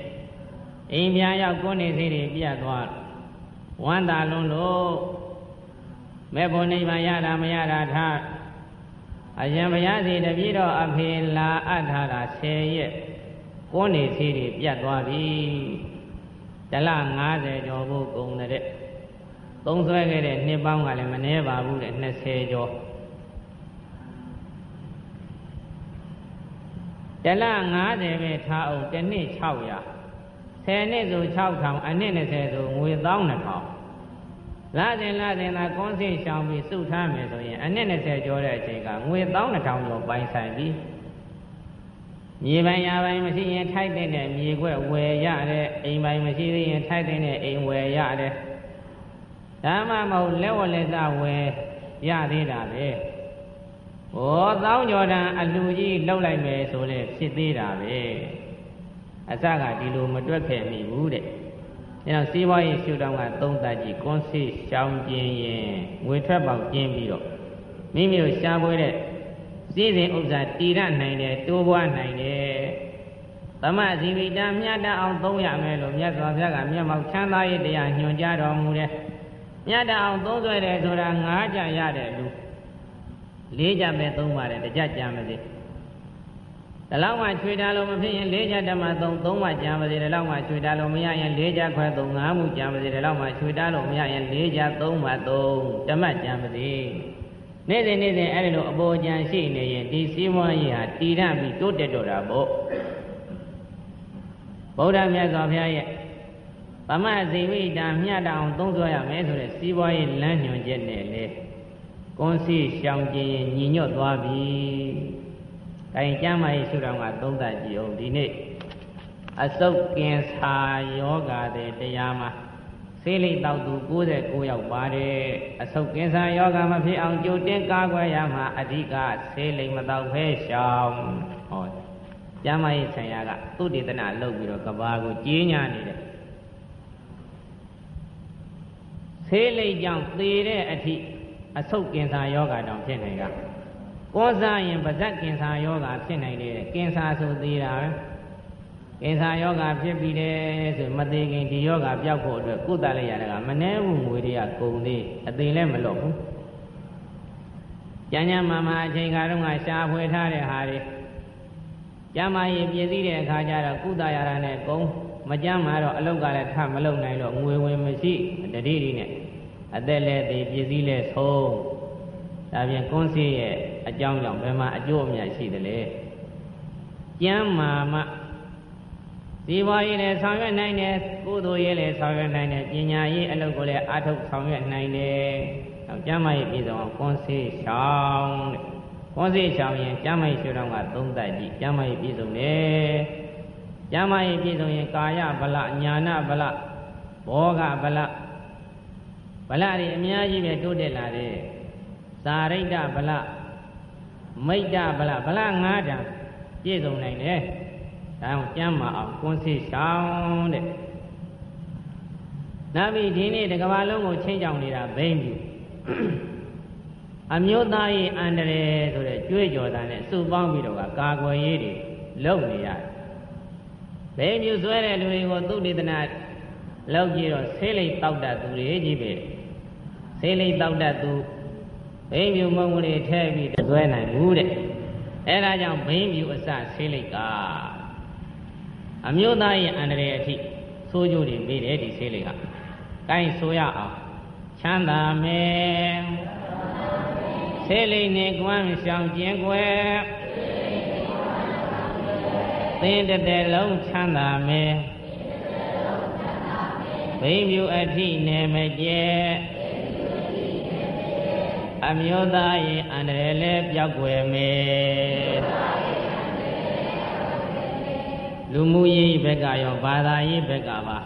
အိမ်ပြန်ရောက်ကိုယ်နေစိတ်တွေပြတ်သွားဝမ်းသာလွန်းလို့မဲ့ဘုံနိဗ္ဗာန်ရတာမရတာထားအရှင်ဘုရားစီတပည့်တော်အဖေလာအပ်ထားတာဆယ်ရက်ကိုယ်နေစိတ်တွေပြတ်သွားပြီတလ90ကျော်ဖို့ကုန်တဲ့ သုံးဆွဲခဲ့တဲ့နှစ်ပေါင်းကလည်းမနှဲပါဘူးတဲ့20ကျော်တလ90ပဲထားအောင်တစ်နှစ်600 10နှစ်ဆို6000အနှစ်20ဆိုငွေ12000လာစဉ်လာစဉ်သာကွန်းစိရှောင်ပြီးစုထားမယ်ဆိုရင်အနှစ်20ကျော်တဲ့အချိန်ကငွေ12000ကျော်ပိုင်ဆိုင်ပြီးမြေပိုင်ရာပိုင်မရှိရင်ထိုက်တဲ့မြေခွက်ဝယ်ရတယ်အိမ်ပိုင်မရှိသေးရင်ထိုက်တဲ့အိမ်ဝယ်ရတ ယ်ဒါမှမဟုတ်လက်ဝလက်စဝယ်ရသေးတာပဲဟောသောင်းကျော်တန်အလူကြီးလှုပ်လိုက်မယ်ဆိုလဲဖြစ်သေးတာပဲအစကဒီလိုမတွက်ခဲ့မိဘူးတဲ့အဲတော့စီးပွားရေးရှုထောင့်ကသုံးသပ်ကြည့်ကွန်စီရှောင်းကျင်ရင်ငွေထွက်ပေါက်ကျင်းပြီးတော့မိမိတို့ရှားပွဲတဲ့စည်းစိမ်ဥစ္စာတည်ရနိုင်တယ်တိုးပွားနိုင်တယ်သမဇီဝိတမြတ်တအောင်သုံးရမယ်လို့မြတ်စွာဘုရားကမျက်မှောက်ချမ်းသာရေးတရားညွှန်ကြားတော်မူတယ် မြတ်တအောင်သုံးဆွဲတယ်ဆိုတာငါးကြရတဲ့လူလေးကြပဲသုံးပါတယ်တကြကြမစေဒီလောက်မှချွေတာလို့မဖြစ်ရင်လေးချက်တမသုံးသုံးမှကြာပါစေဒီလောက်မှချွေတာလို့မရရင်လေးချက်ခွဲသုံးငါးမှုကြာပါစေဒီလောက်မှချွေတာလို့မရရင်လေးချက်သုံးမှသုံးဓမ္မကြာပါစေနေ့စဉ်နေ့စဉ်အဲ့ဒီလိုအပေါ်ကြံရှိနေရင်ဒီစည်းဝါးရေးဟာတည်ရပြီးတိုးတက်တော့တာပေါ့ဗုဒ္ဓမြတ်စွာဘုရားရဲ့ သမဇိဝိတာမြတ်တောင်သုံးဆွဲရမယ်ဆိုတဲ့စီးပွားရေးလမ်းညွှန်ချက်နဲ့လေကွန်စီရှောင်ကျင်ညီညွတ်သွားပြီ။တိုင်ကျမ်းမာရေးရှုထောင့်ကသုံးသပ်ကြည့်အောင်ဒီနေ့အစုပ်ကင်စာယောဂါတဲ့တရားမှာဆေးလိပ်တောက်သူ69ယောက်ပါတယ်အစုပ်ကင်စာယောဂါမဖြစ်အောင်ကြိုတင်ကာကွယ်ရမှာအဓိကဆေးလိပ်မတောက်ဖဲရှောင်ဟောကျမ်းမာရေးဆိုင်ရာကသုတေသနလုပ်ပြီးတော့ကဘာကိုကြီးညာနေတယ် ဆေးလိပ်ကြောင့်သေတဲ့အထိအဆုတ်ကင်ဆာယောဂါတောင်ဖြစ်နေတာကောစားရင်ပါဇက်ကင်ဆာယောဂါဖြစ်နိုင်တယ်ကင်ဆာဆိုသေးတာပဲကင်ဆာယောဂါဖြစ်ပြီးတယ်ဆိုမသေးခင်ဒီယောဂါပျောက်ဖို့အတွက်ကုသလိုက်ရတာကမနှဲဘူးငွေတွေကကုန်သေးအသေးလည်းမလွတ်ဘူးကျန်ကျန်မာမာအချိန်ခါတော့ကရှားဖွေထားတဲ့ဟာတွေကျမ်းမာရေးပြည့်စည်တဲ့အခါကျတော့ကုသရတာနဲ့ကုန်း မကြမ်းမာတော့အလုတ်ကလည်းထမလုံနိုင်တော့ငွေဝင်မရှိတတိတိနဲ့အသက်လည်းသေးပြည့်စည်လည်းဆုံးဒါပြင်ကွန်းစီရဲ့အကြောင်းကြောင့်ဘယ်မှာအကျိုးအမြတ်ရှိသလဲကျမ်းမာမှဒီဘဝရေးလည်းဆောင်ရွက်နိုင်တယ်ကုသိုလ်ရေးလည်းဆောင်ရွက်နိုင်တယ်ပညာရေးအလုပ်ကိုလည်းအထုတ်ဆောင်ရွက်နိုင်တယ်။ကျမ်းမာရေးပြည်စုံအောင်ကွန်းစီရှောင်းတဲ့ကွန်းစီရှောင်းရင်ကျမ်းမာရေးရှုထောင့်ကသုံးသပ်ကြည့်ကျမ်းမာရေးပြည်စုံတယ်။ ကျမ်းမာရေးပြည်စုံရင်ကာယဗလညာနာဗလဘောဂဗလဗလတွေအများကြီးပဲတိုးတက်လာတယ်။သာရိတ္တဗလမိတ်တဗလဗလ၅တန်ပြည့်စုံနိုင်တယ်။ဒါအောင်ကျမ်းမာအောင်ကွန်းစီဆောင်တဲ့နောက်ပြီးဒီနေ့တကဘာလုံးကိုချင်းကြောင်နေတာဘိမ့်ပြီအမျိုးသားရေးအန္တရာယ်ဆိုတဲ့ကြွေးကြော်တာနဲ့စုပေါင်းပြီးတော့ကာကွယ်ရေးတွေလုပ်နေရတယ် ဘိမ့်မြူဆွဲတဲ့လူတွေကိုသုတေသနာလောက်ကြည့်တော့ဆေးလိပ်တောက်တတ်သူတွေကြီးပဲဆေးလိပ်တောက်တတ်သူဘိမ့်မြူမုံတွေထဲပြီးတွဲနိုင်ဘူးတဲ့အဲဒါကြောင့်ဘိမ့်မြူအစဆေးလိပ်ကအမျိုးသားရဲ့အန္တရာယ်အထိဆိုးကျိုးတွေပေးတယ်ဒီဆေးလိပ်က။ကိုင်းဆိုရအောင်ချမ်းသာမယ်ဆေးလိပ်နဲ့ကွမ်းရှောင်ကျင်ွယ် သင်တတဲ့လုံးချမ်းသာမယ်ဘိမြူအထိနေမကျဲအမျိုးသားရဲ့အန္တရာယ်လည်းပြောက်ွယ်မယ်လူမှုရေးဘက်ကရောဘာသာရေးဘက်ကပါ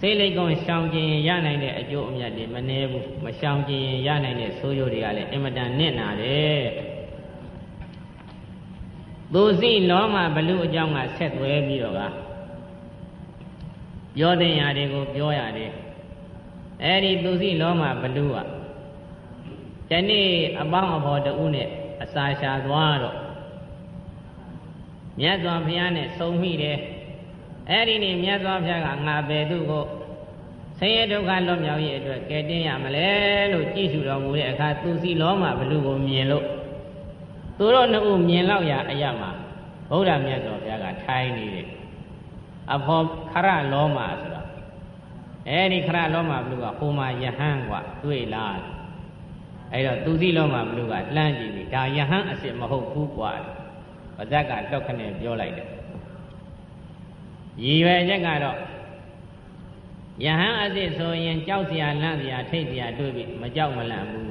စိတ်လိုက်ကောင်းရှောင်ကျင်ရနိုင်တဲ့အကျိုးအမြတ်တွေမနှဲဘူးမရှောင်ကျင်ရနိုင်တဲ့ဆိုးကျိုးတွေကလည်းအင်မတန်နစ်နာတယ် သူစီလောမဘလူအကြောင်းကဆက်သွဲပြီးတော့ကပြောတဲ့ຢာတွေကိုပြောရတယ်အဲ့ဒီသူစီလောမဘလူကဒီနေ့အပေါင်းအဖော်တူနဲ့အစာရှာသွားတော့မြတ်စွာဘုရားနဲ့ဆုံမိတယ်အဲ့ဒီနေ့မြတ်စွာဘုရားကငါပဲသူ့ကိုဆင်းရဲဒုက္ခလွတ်မြောက်ရေးအတွက်ကဲတင်ရမလဲလို့ကြည့်ရှုတော်မူတဲ့အခါသူစီလောမဘလူကိုမြင်လို့ သူတို့နှစ်ဦးမြင်လောက်ရအရမှာဗုဒ္ဓမြတ်စွာဘုရားကထိုင်နေတယ်အဖော်ခရလောမဆိုတာအဲ့ဒီခရလောမဘလူကဟိုမှာယဟန်กว่าတွေ့လားအဲ့တော့သူစီလောမဘလူကလှမ်းကြည့်ပြီဒါယဟန်အစ်စ်မဟုတ်ဘူးกว่าပါဇက်ကလှောက်ခနဲ့ပြောလိုက်တယ်ရည်ရွယ်ချက်ကတော့ယဟန်အစ်စ်ဆိုရင်ကြောက်စရာလန့်စရာထိတ်စရာတွေ့ပြီမကြောက်မလန့်ဘူး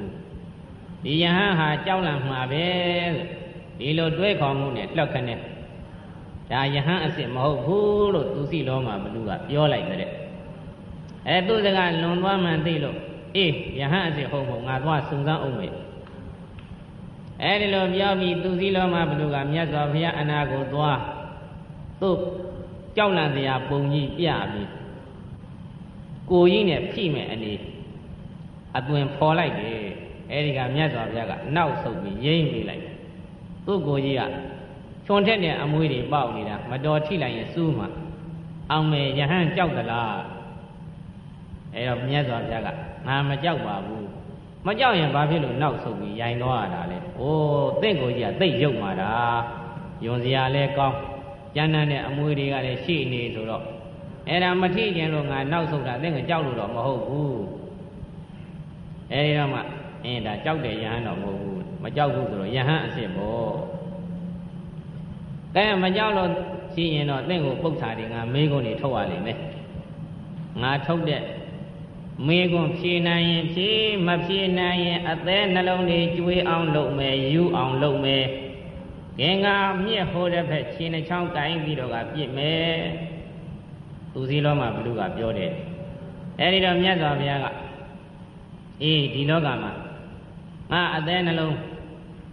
ဒီယဟန်ဟာကြောက်လန့်မှာပဲဒီလိုတွေးခေါ်မှုနဲ့လှောက်ခနဲ့ဒါယဟန်အစ်စ်မဟုတ်ဘူးလို့သူစီလောမှာဘလူကပြောလိုက်တဲ့အဲသူစကားလွန်သွားမှန်သိလို့အေးယဟန်အစ်စ်ဟုတ်မဟုတ်ငါသွားစုံစမ်းအောင်မယ်အဲဒီလိုပြောပြီးသူစည်းလုံးမှာဘလူကမြတ်စွာဘုရားအနာကိုသွားသူ့ကြောက်လန့်စရာပုံကြီးပြပြီးကိုကြီးနဲ့ဖိမဲ့အနေအသွင်ဖော်လိုက်တယ် အဲဒီကမြတ်စွာဘုရားကနောက်ဆုတ်ပြီးရိမ့်ပေးလိုက်တယ်သူ့ကိုကြီးကချွန်ထက်တဲ့အမွေးတွေပေါက်နေတာမတော်ထိလိုက်ရင်စူးမှာအောင်မယ်ယဟန်ကြောက်သလားအဲတော့မြတ်စွာဘုရားကငါမကြောက်ပါဘူးမကြောက်ရင်ဘာဖြစ်လို့နောက်ဆုတ်ပြီးရိုင်သွားရတာလဲ။အိုးတင့်ကိုကြီးကသိပ်ရုပ်မာတာ။ယွန်စရာလဲကောင်း။ကျမ်းမ်းတဲ့အမွေတွေကလည်းရှိနေဆိုတော့အဲ့ဒါမထိကျင်လို့ငါနောက်ဆုတ်တာတင့်ကကြောက်လို့တော့မဟုတ်ဘူး။အဲဒီတော့မှ အင်းဒါကြောက်တယ်ယဟန်တော့မဟုတ်ဘူး။မကြောက်ဘူးဆိုတော့ယဟန်အစ်စ်ပေါ့။အဲမကြောက်လို့ရှိရင်တော့တင့်ကိုပုတ်တာတွေငါမေးခွန်းတွေထုတ်ရလိမ့်မယ်။ငါထုတ်တဲ့မေခွန်းဖြေနိုင်ရင်ဖြေမဖြေနိုင်ရင်အသေးနှလုံးတွေကျွေးအောင်လုပ်မယ်ယူအောင်လုပ်မယ်ကင်္ဂါမြင့်ဟိုတဲ့ဖက်ခြေနှချောင်းကိုင်းပြီးတော့ကပြစ်မယ်သူစည်းလောမှာဘုလူကပြောတယ်အဲဒီတော့မြတ်စွာဘုရားကအေးဒီလောကမှာ ငါအသေးနှလုံး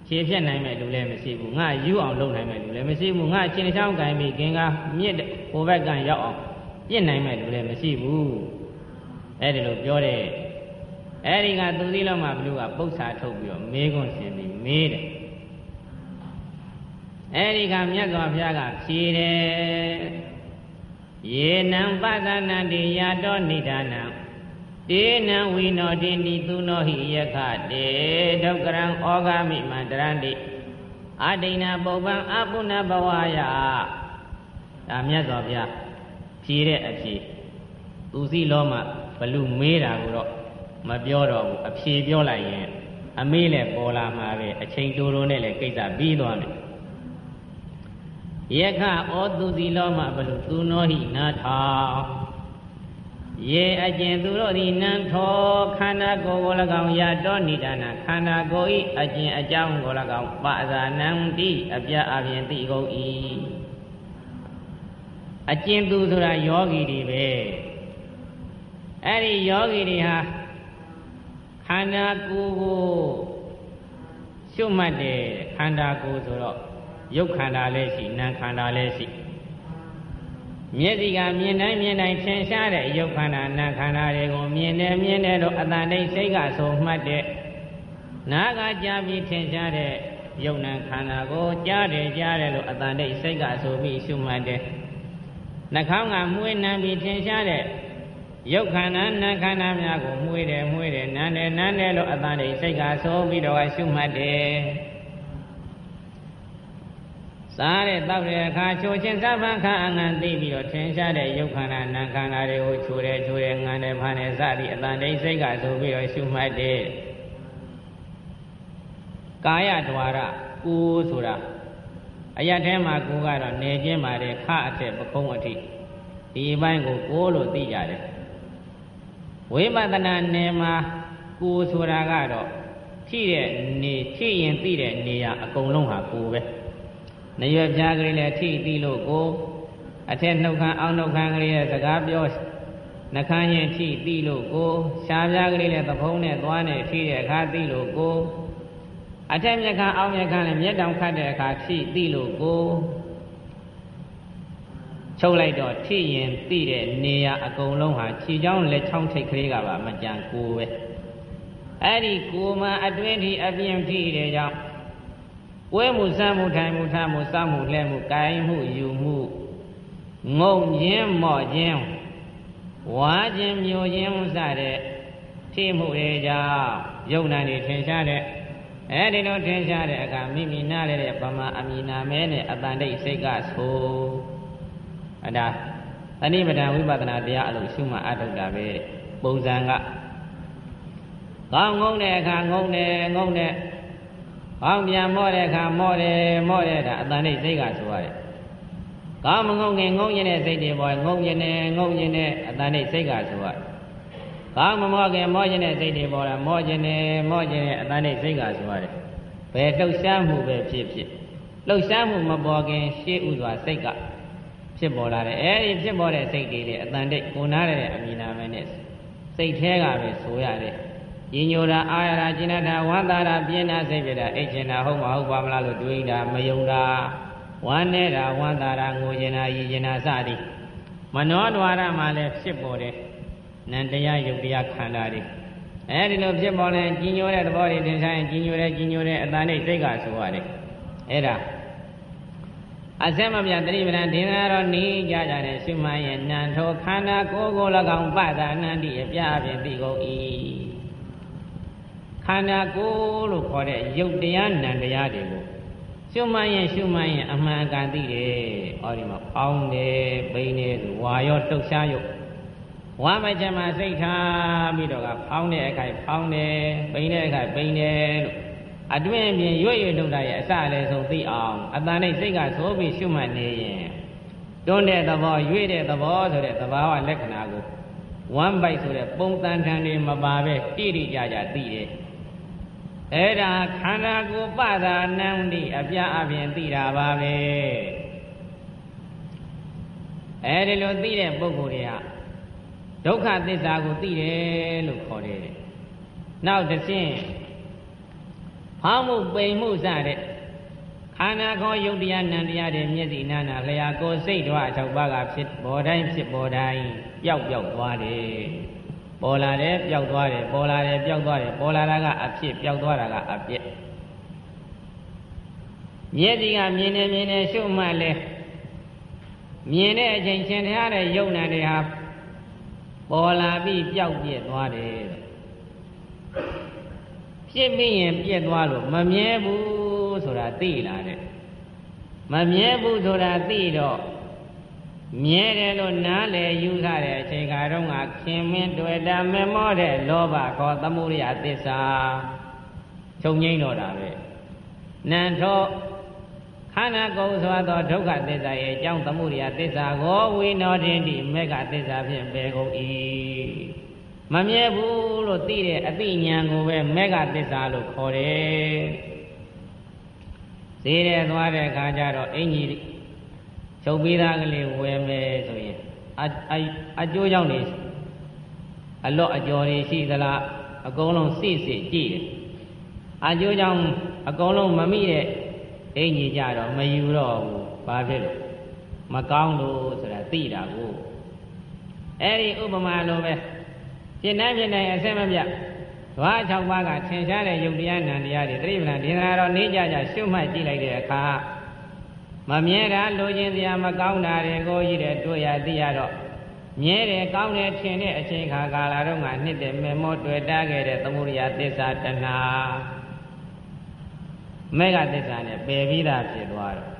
ခြေဖြတ်နိုင်မဲ့လူလည်းမရှိဘူးငါယူအောင်လုပ်နိုင်မဲ့လူလည်းမရှိဘူးငါခြေနှချောင်းကိုင်းပြီးကင်္ဂါမြင့်ဟိုဘက်ကရောက်အောင်ပြစ်နိုင်မဲ့လူလည်းမရှိဘူးအဲ့ဒီလိုပြောတယ်အဲ့ဒီကသူသီးလုံးမှာဘလူကပု္ပ္ပာထုတ်ပြီးတော့မေးခွန်းရှင်ပြီးမေးတယ်အဲ့ဒီကမြတ်စွာဘုရားကဖြေတယ်ယေနံပသနန္တိယာတောနိဒာနံ တေနံဝိနောတိနိသူနောဟိယခတေဒုက္ကရံဩဂမိမန္တရန္တိအဒိဏပုပ္ပံအပုဏ္ဏဘဝယဒါမြတ်စွာဘုရားဖြေတဲ့အဖြေသူစီလောမှာဘလူမေးတာကိုတော့မပြောတော့ဘူးအဖြေပြောလိုက်ရင်အမေးလည်းပေါ်လာမှာပဲအချိန်တိုးတိုးနဲ့လည်းကိစ္စပြီးသွားမယ်ယခဩသူစီလောမဘလူသူနောဟိနာထာ ယေအကျင်သူတို့သည်နံထောခန္ဓာကိုယ်ကို၎င်းရတော်နိဒာနာခန္ဓာကိုယ်ဤအကျင်အကြောင်းကို၎င်းပဇာနံတိအပြအပြင်သိကုန်၏အကျင်သူဆိုတာယောဂီတွေပဲအဲ့ဒီယောဂီတွေဟာခန္ဓာကိုယ်ကိုရှုမှတ်တယ်ခန္ဓာကိုယ်ဆိုတော့ရုပ်ခန္ဓာလည်းရှိနာမ်ခန္ဓာလည်းရှိ မျက်စိကမြင်တိုင်းမြင်တိုင်းထင်ရှားတဲ့ရုပ်ခန္ဓာနာမ်ခန္ဓာတွေကိုမြင်တယ်မြင်တယ်လို့အတန်တိတ်စိတ်ကဆိုမှတ်တဲ့နားကကြားပြီးထင်ရှားတဲ့ရုပ်နာမ်ခန္ဓာကိုကြားတယ်ကြားတယ်လို့အတန်တိတ်စိတ်ကဆိုပြီးရှုမှတ်တယ်နှာခေါင်းကမှုေးနှံပြီးထင်ရှားတဲ့ရုပ်ခန္ဓာနာခန္ဓာများကိုမှုေးတယ်မှုေးတယ်နန်းတယ်နန်းတယ်လို့အတန်တိတ်စိတ်ကဆိုပြီးတော့ရှုမှတ်တယ် သားတဲ့တောက်တဲ့အခါချိုခြင်းသဗ္ဗခအငံသိပြီးတော့ထင်ရှားတဲ့ယုတ်ခန္ဓာနာခန္ဓာတွေကိုချိုတယ်ချိုတယ်ငံတယ်ဖန်တယ်စသည်အတန်တိစိတ်ကဆိုပြီးတော့ရှုမှတ်တယ်ကာယဒွါရကိုဆိုတာအရထဲမှာကိုကတော့နေခြင်းပါတယ်ခအထက်ပခုံးအထိဒီအပိုင်းကိုကိုလို့သိကြတယ်ဝိပဿနာနယ်မှာကိုဆိုတာကတော့ထိတဲ့နေထိရင်သိတဲ့နေရာအကုန်လုံးဟာကိုပဲ။ နရွယ်ပြားကလေးလည်းထိသိလို့ကိုအထက်နှုတ်ခမ်းအောက်နှုတ်ခမ်းကလေးရဲ့စကားပြောနှခမ်းရင်ထိသိလို့ကိုရှားပြားကလေးလည်းသဖုံးနဲ့သွားနဲ့ထိတဲ့အခါသိလို့ကိုအထက်မျက်ခမ်းအောက်မျက်ခမ်းလည်းမျက်တောင်ခတ်တဲ့အခါထိသိလို့ကိုချုပ်လိုက်တော့ထိရင်သိတဲ့နေရာအကုန်လုံးဟာခြေချောင်းလက်ချောင်းထိတ်ကလေးကပါမကြံကိုပဲအဲ့ဒီကိုမှအတွင်းထိအပြင်ထိတဲ့ကြောင့် ဝဲမှုစမ်းမှုထိုင်မှုထားမှုစောင့်မှုလှဲမှုကိုင်းမှုယူမှုငုံခြင်းမော့ခြင်းဝါခြင်းမျိုးခြင်းစတဲ့ထိမှုတွေကြောင့်ယုံနာနေထင်ရှားတဲ့အဲဒီလိုထင်ရှားတဲ့အခါမိမိနားရတဲ့ဗမာအမိနာမဲနဲ့အတန်တိတ်စိတ်ကဆိုအဒါအနိဗ္ဗာန်ဝိပဿနာတရားအလို့ရှုမှတ်အထုတ်တာပဲပုံစံကကောင်းငုံတဲ့အခါငုံတယ်ငုံတဲ့။ ကောင်းပြန်မော့တဲ့အခါမော့တယ်မော့တဲ့ဒါအတန်နဲ့စိတ်ကဆိုရတယ်။ကောင်းမငုံငင်ငုံရင်တဲ့စိတ်တွေပေါ်ငုံရင်နဲ့ငုံရင်နဲ့အတန်နဲ့စိတ်ကဆိုရတယ်။ကောင်းမမော့ခင်မော့ရင်တဲ့စိတ်တွေပေါ်လာမော့ရင်နဲ့မော့ရင်နဲ့အတန်နဲ့စိတ်ကဆိုရတယ်။ဘယ်လှုပ်ရှားမှုပဲဖြစ်ဖြစ်လှုပ်ရှားမှုမပေါ်ခင်ရှေ့ဥစွာစိတ်ကဖြစ်ပေါ်လာတယ်။အဲဒီဖြစ်ပေါ်တဲ့စိတ်တွေလေအတန်တိတ်ကိုနားတဲ့အမိနာမဲနဲ့စိတ်แท้ကပဲဆိုရတ ယ်။ညီညိုတာအာရတာကျင်တာဝမ်းသာတာပြင်းတာစိတ်ပြတာအိတ်ကျင်တာဟုတ်မဟုတ်ပါမလားလို့တွေးတာမယုံတာဝမ်းနေတာဝမ်းသာတာငိုကျင်တာရည်ကျင်တာစသည်မနောဒွါရမှာလည်းဖြစ်ပေါ်တယ်နံတရားယုတ်တရားခန္ဓာတွေအဲဒီလိုဖြစ်ပေါ်တဲ့ကြီးညိုတဲ့သဘောတွေသင်ဆိုင်ကြီးညိုတဲ့ကြီးညိုတဲ့အတန်နဲ့စိတ်ကဆိုရတယ်အဲ့ဒါအစမပြတတိပဒံဒေနာတော်နေကြကြတဲ့ရှုမှန်ရဲ့နံထောခန္ဓာကိုယ်ကို၎င်းပဒနန္တိအပြအပြင်သိကုန်၏ ခန္ဓာကိုယ်လို့ခေါ်တဲ့ယုတ်တရားနံတရားတွေကိုရှုမှန်ရင်ရှုမှန်ရင်အမှန်ကန်သိတယ်။အော်ဒီမှာပေါင်းတယ်၊ပိန်တယ်ဆိုဝါရောလှုပ်ရှားရုပ်ဝါမချက်မှာစိတ်ထားပြီးတော့ကဖောင်းတဲ့အခိုက်ဖောင်းတယ်၊ပိန်တဲ့အခိုက်ပိန်တယ်လို့အတွင်းပြင်ရွရွလှုပ်တာရဲ့အစလည်းဆုံးသိအောင်အတန်နဲ့စိတ်ကသိုးပြီးရှုမှတ်နေရင်တွန်းတဲ့သဘောရွေ့တဲ့သဘောဆိုတဲ့သဘာဝလက္ခဏာကိုဝမ်းပိုက်ဆိုတဲ့ပုံတန်ထန်တွေမပါပဲတိတိကျကျသိတယ် အဲ့ဒါခန္ဓာကိုယ်ပတာနံတိအပြအပြင်သိတာပါပဲအဲ့ဒီလိုသိတဲ့ပုဂ္ဂိုလ်တွေကဒုက္ခသစ္စာကိုသိတယ်လို့ခေါ်တယ်နောက်တစ်ဆင့်ဟောင်းမှုပိန်မှုစတဲ့ခန္ဓာခေါ်ယုတ်တရားနံတရားတွေမျက်စိနာနာလျာကိုယ်စိတ်တော်အ၆ပါးကဖြစ်ပေါ်တိုင်းဖြစ်ပေါ်တိုင်းပျောက်ပျောက်သွားတယ် ပေါ်လာတယ်ပျောက်သွားတယ်ပေါ်လာတယ်ပျောက်သွားတယ်ပေါ်လာတာကအဖြစ်ပျောက်သွားတာကအပြစ်မျက်စိကမြင်နေမြင်နေရှုမှတ်လဲမြင်တဲ့အချိန်ရှင်ထားတဲ့ယုံနာတွေဟာပေါ်လာပြီးပျောက်ပြက်သွားတယ်ဖြစ်ပြီးရင်ပြက်သွားလို့မမြဲဘူးဆိုတာသိလာတယ်မမြဲဘူးဆိုတာသိတော့ မြဲတယ်လို့နားလေယူဆတဲ့အချိန်ခါတုန်းကခင်မင်းတွေ့တာမမောတဲ့လောဘခေါ်သမှုရိယသစ္စာချုပ်ငိမ့်တော့တာပဲနံထောခန္ဓာကိုယ်ဆိုသောဒုက္ခသစ္စာရဲ့အကြောင်းသမှုရိယသစ္စာကိုဝိနောတင်တိမေဃသစ္စာဖြင့်ပယ်ကုန်၏မမြဲဘူးလို့သိတဲ့အသိဉာဏ်ကိုပဲမေဃသစ္စာလို့ခေါ်တယ်ဈေးရဲသွားတဲ့အခါကျတော့အင်ကြီး ချုပ်ပြီးသားကလေးဝယ်မယ်ဆိုရင်အအအကျိုးကြောင့်နေအလော့အကျော်တွေရှိသလားအကုန်လုံးစိစိကြည့်တယ်အကျိုးကြောင့်အကုန်လုံးမမိတဲ့အင်ကြီးကြတော့မယူတော့ဘူးဘာဖြစ်လို့မကောင်းလို့ဆိုတာသိတာကိုအဲ့ဒီဥပမာလိုပဲဖြစ်နိုင်ဖြစ်နိုင်အစမပြဓဝါ၆ပါးကထင်ရှားတဲ့ယုတ်တရားနံတရားတွေတိပ္ပံဒေသနာတော်နေကြကြရှုမှတ်ကြည့်လိုက်တဲ့အခါ မမြဲတာလိုချင်စရာမကောင်းတာတွေကိုကြီးတဲ့တွေ့ရသိရတော့မြဲတယ်ကောင်းတယ်ထင်တဲ့အချိန်ခါကာလတော့ကနှစ်တဲ့မေမောတွေ့တာခဲ့တဲ့သမုဒိယသစ္စာတဏှာမေဃသစ္စာနဲ့ပယ်ပြီးသားဖြစ်သွားတော့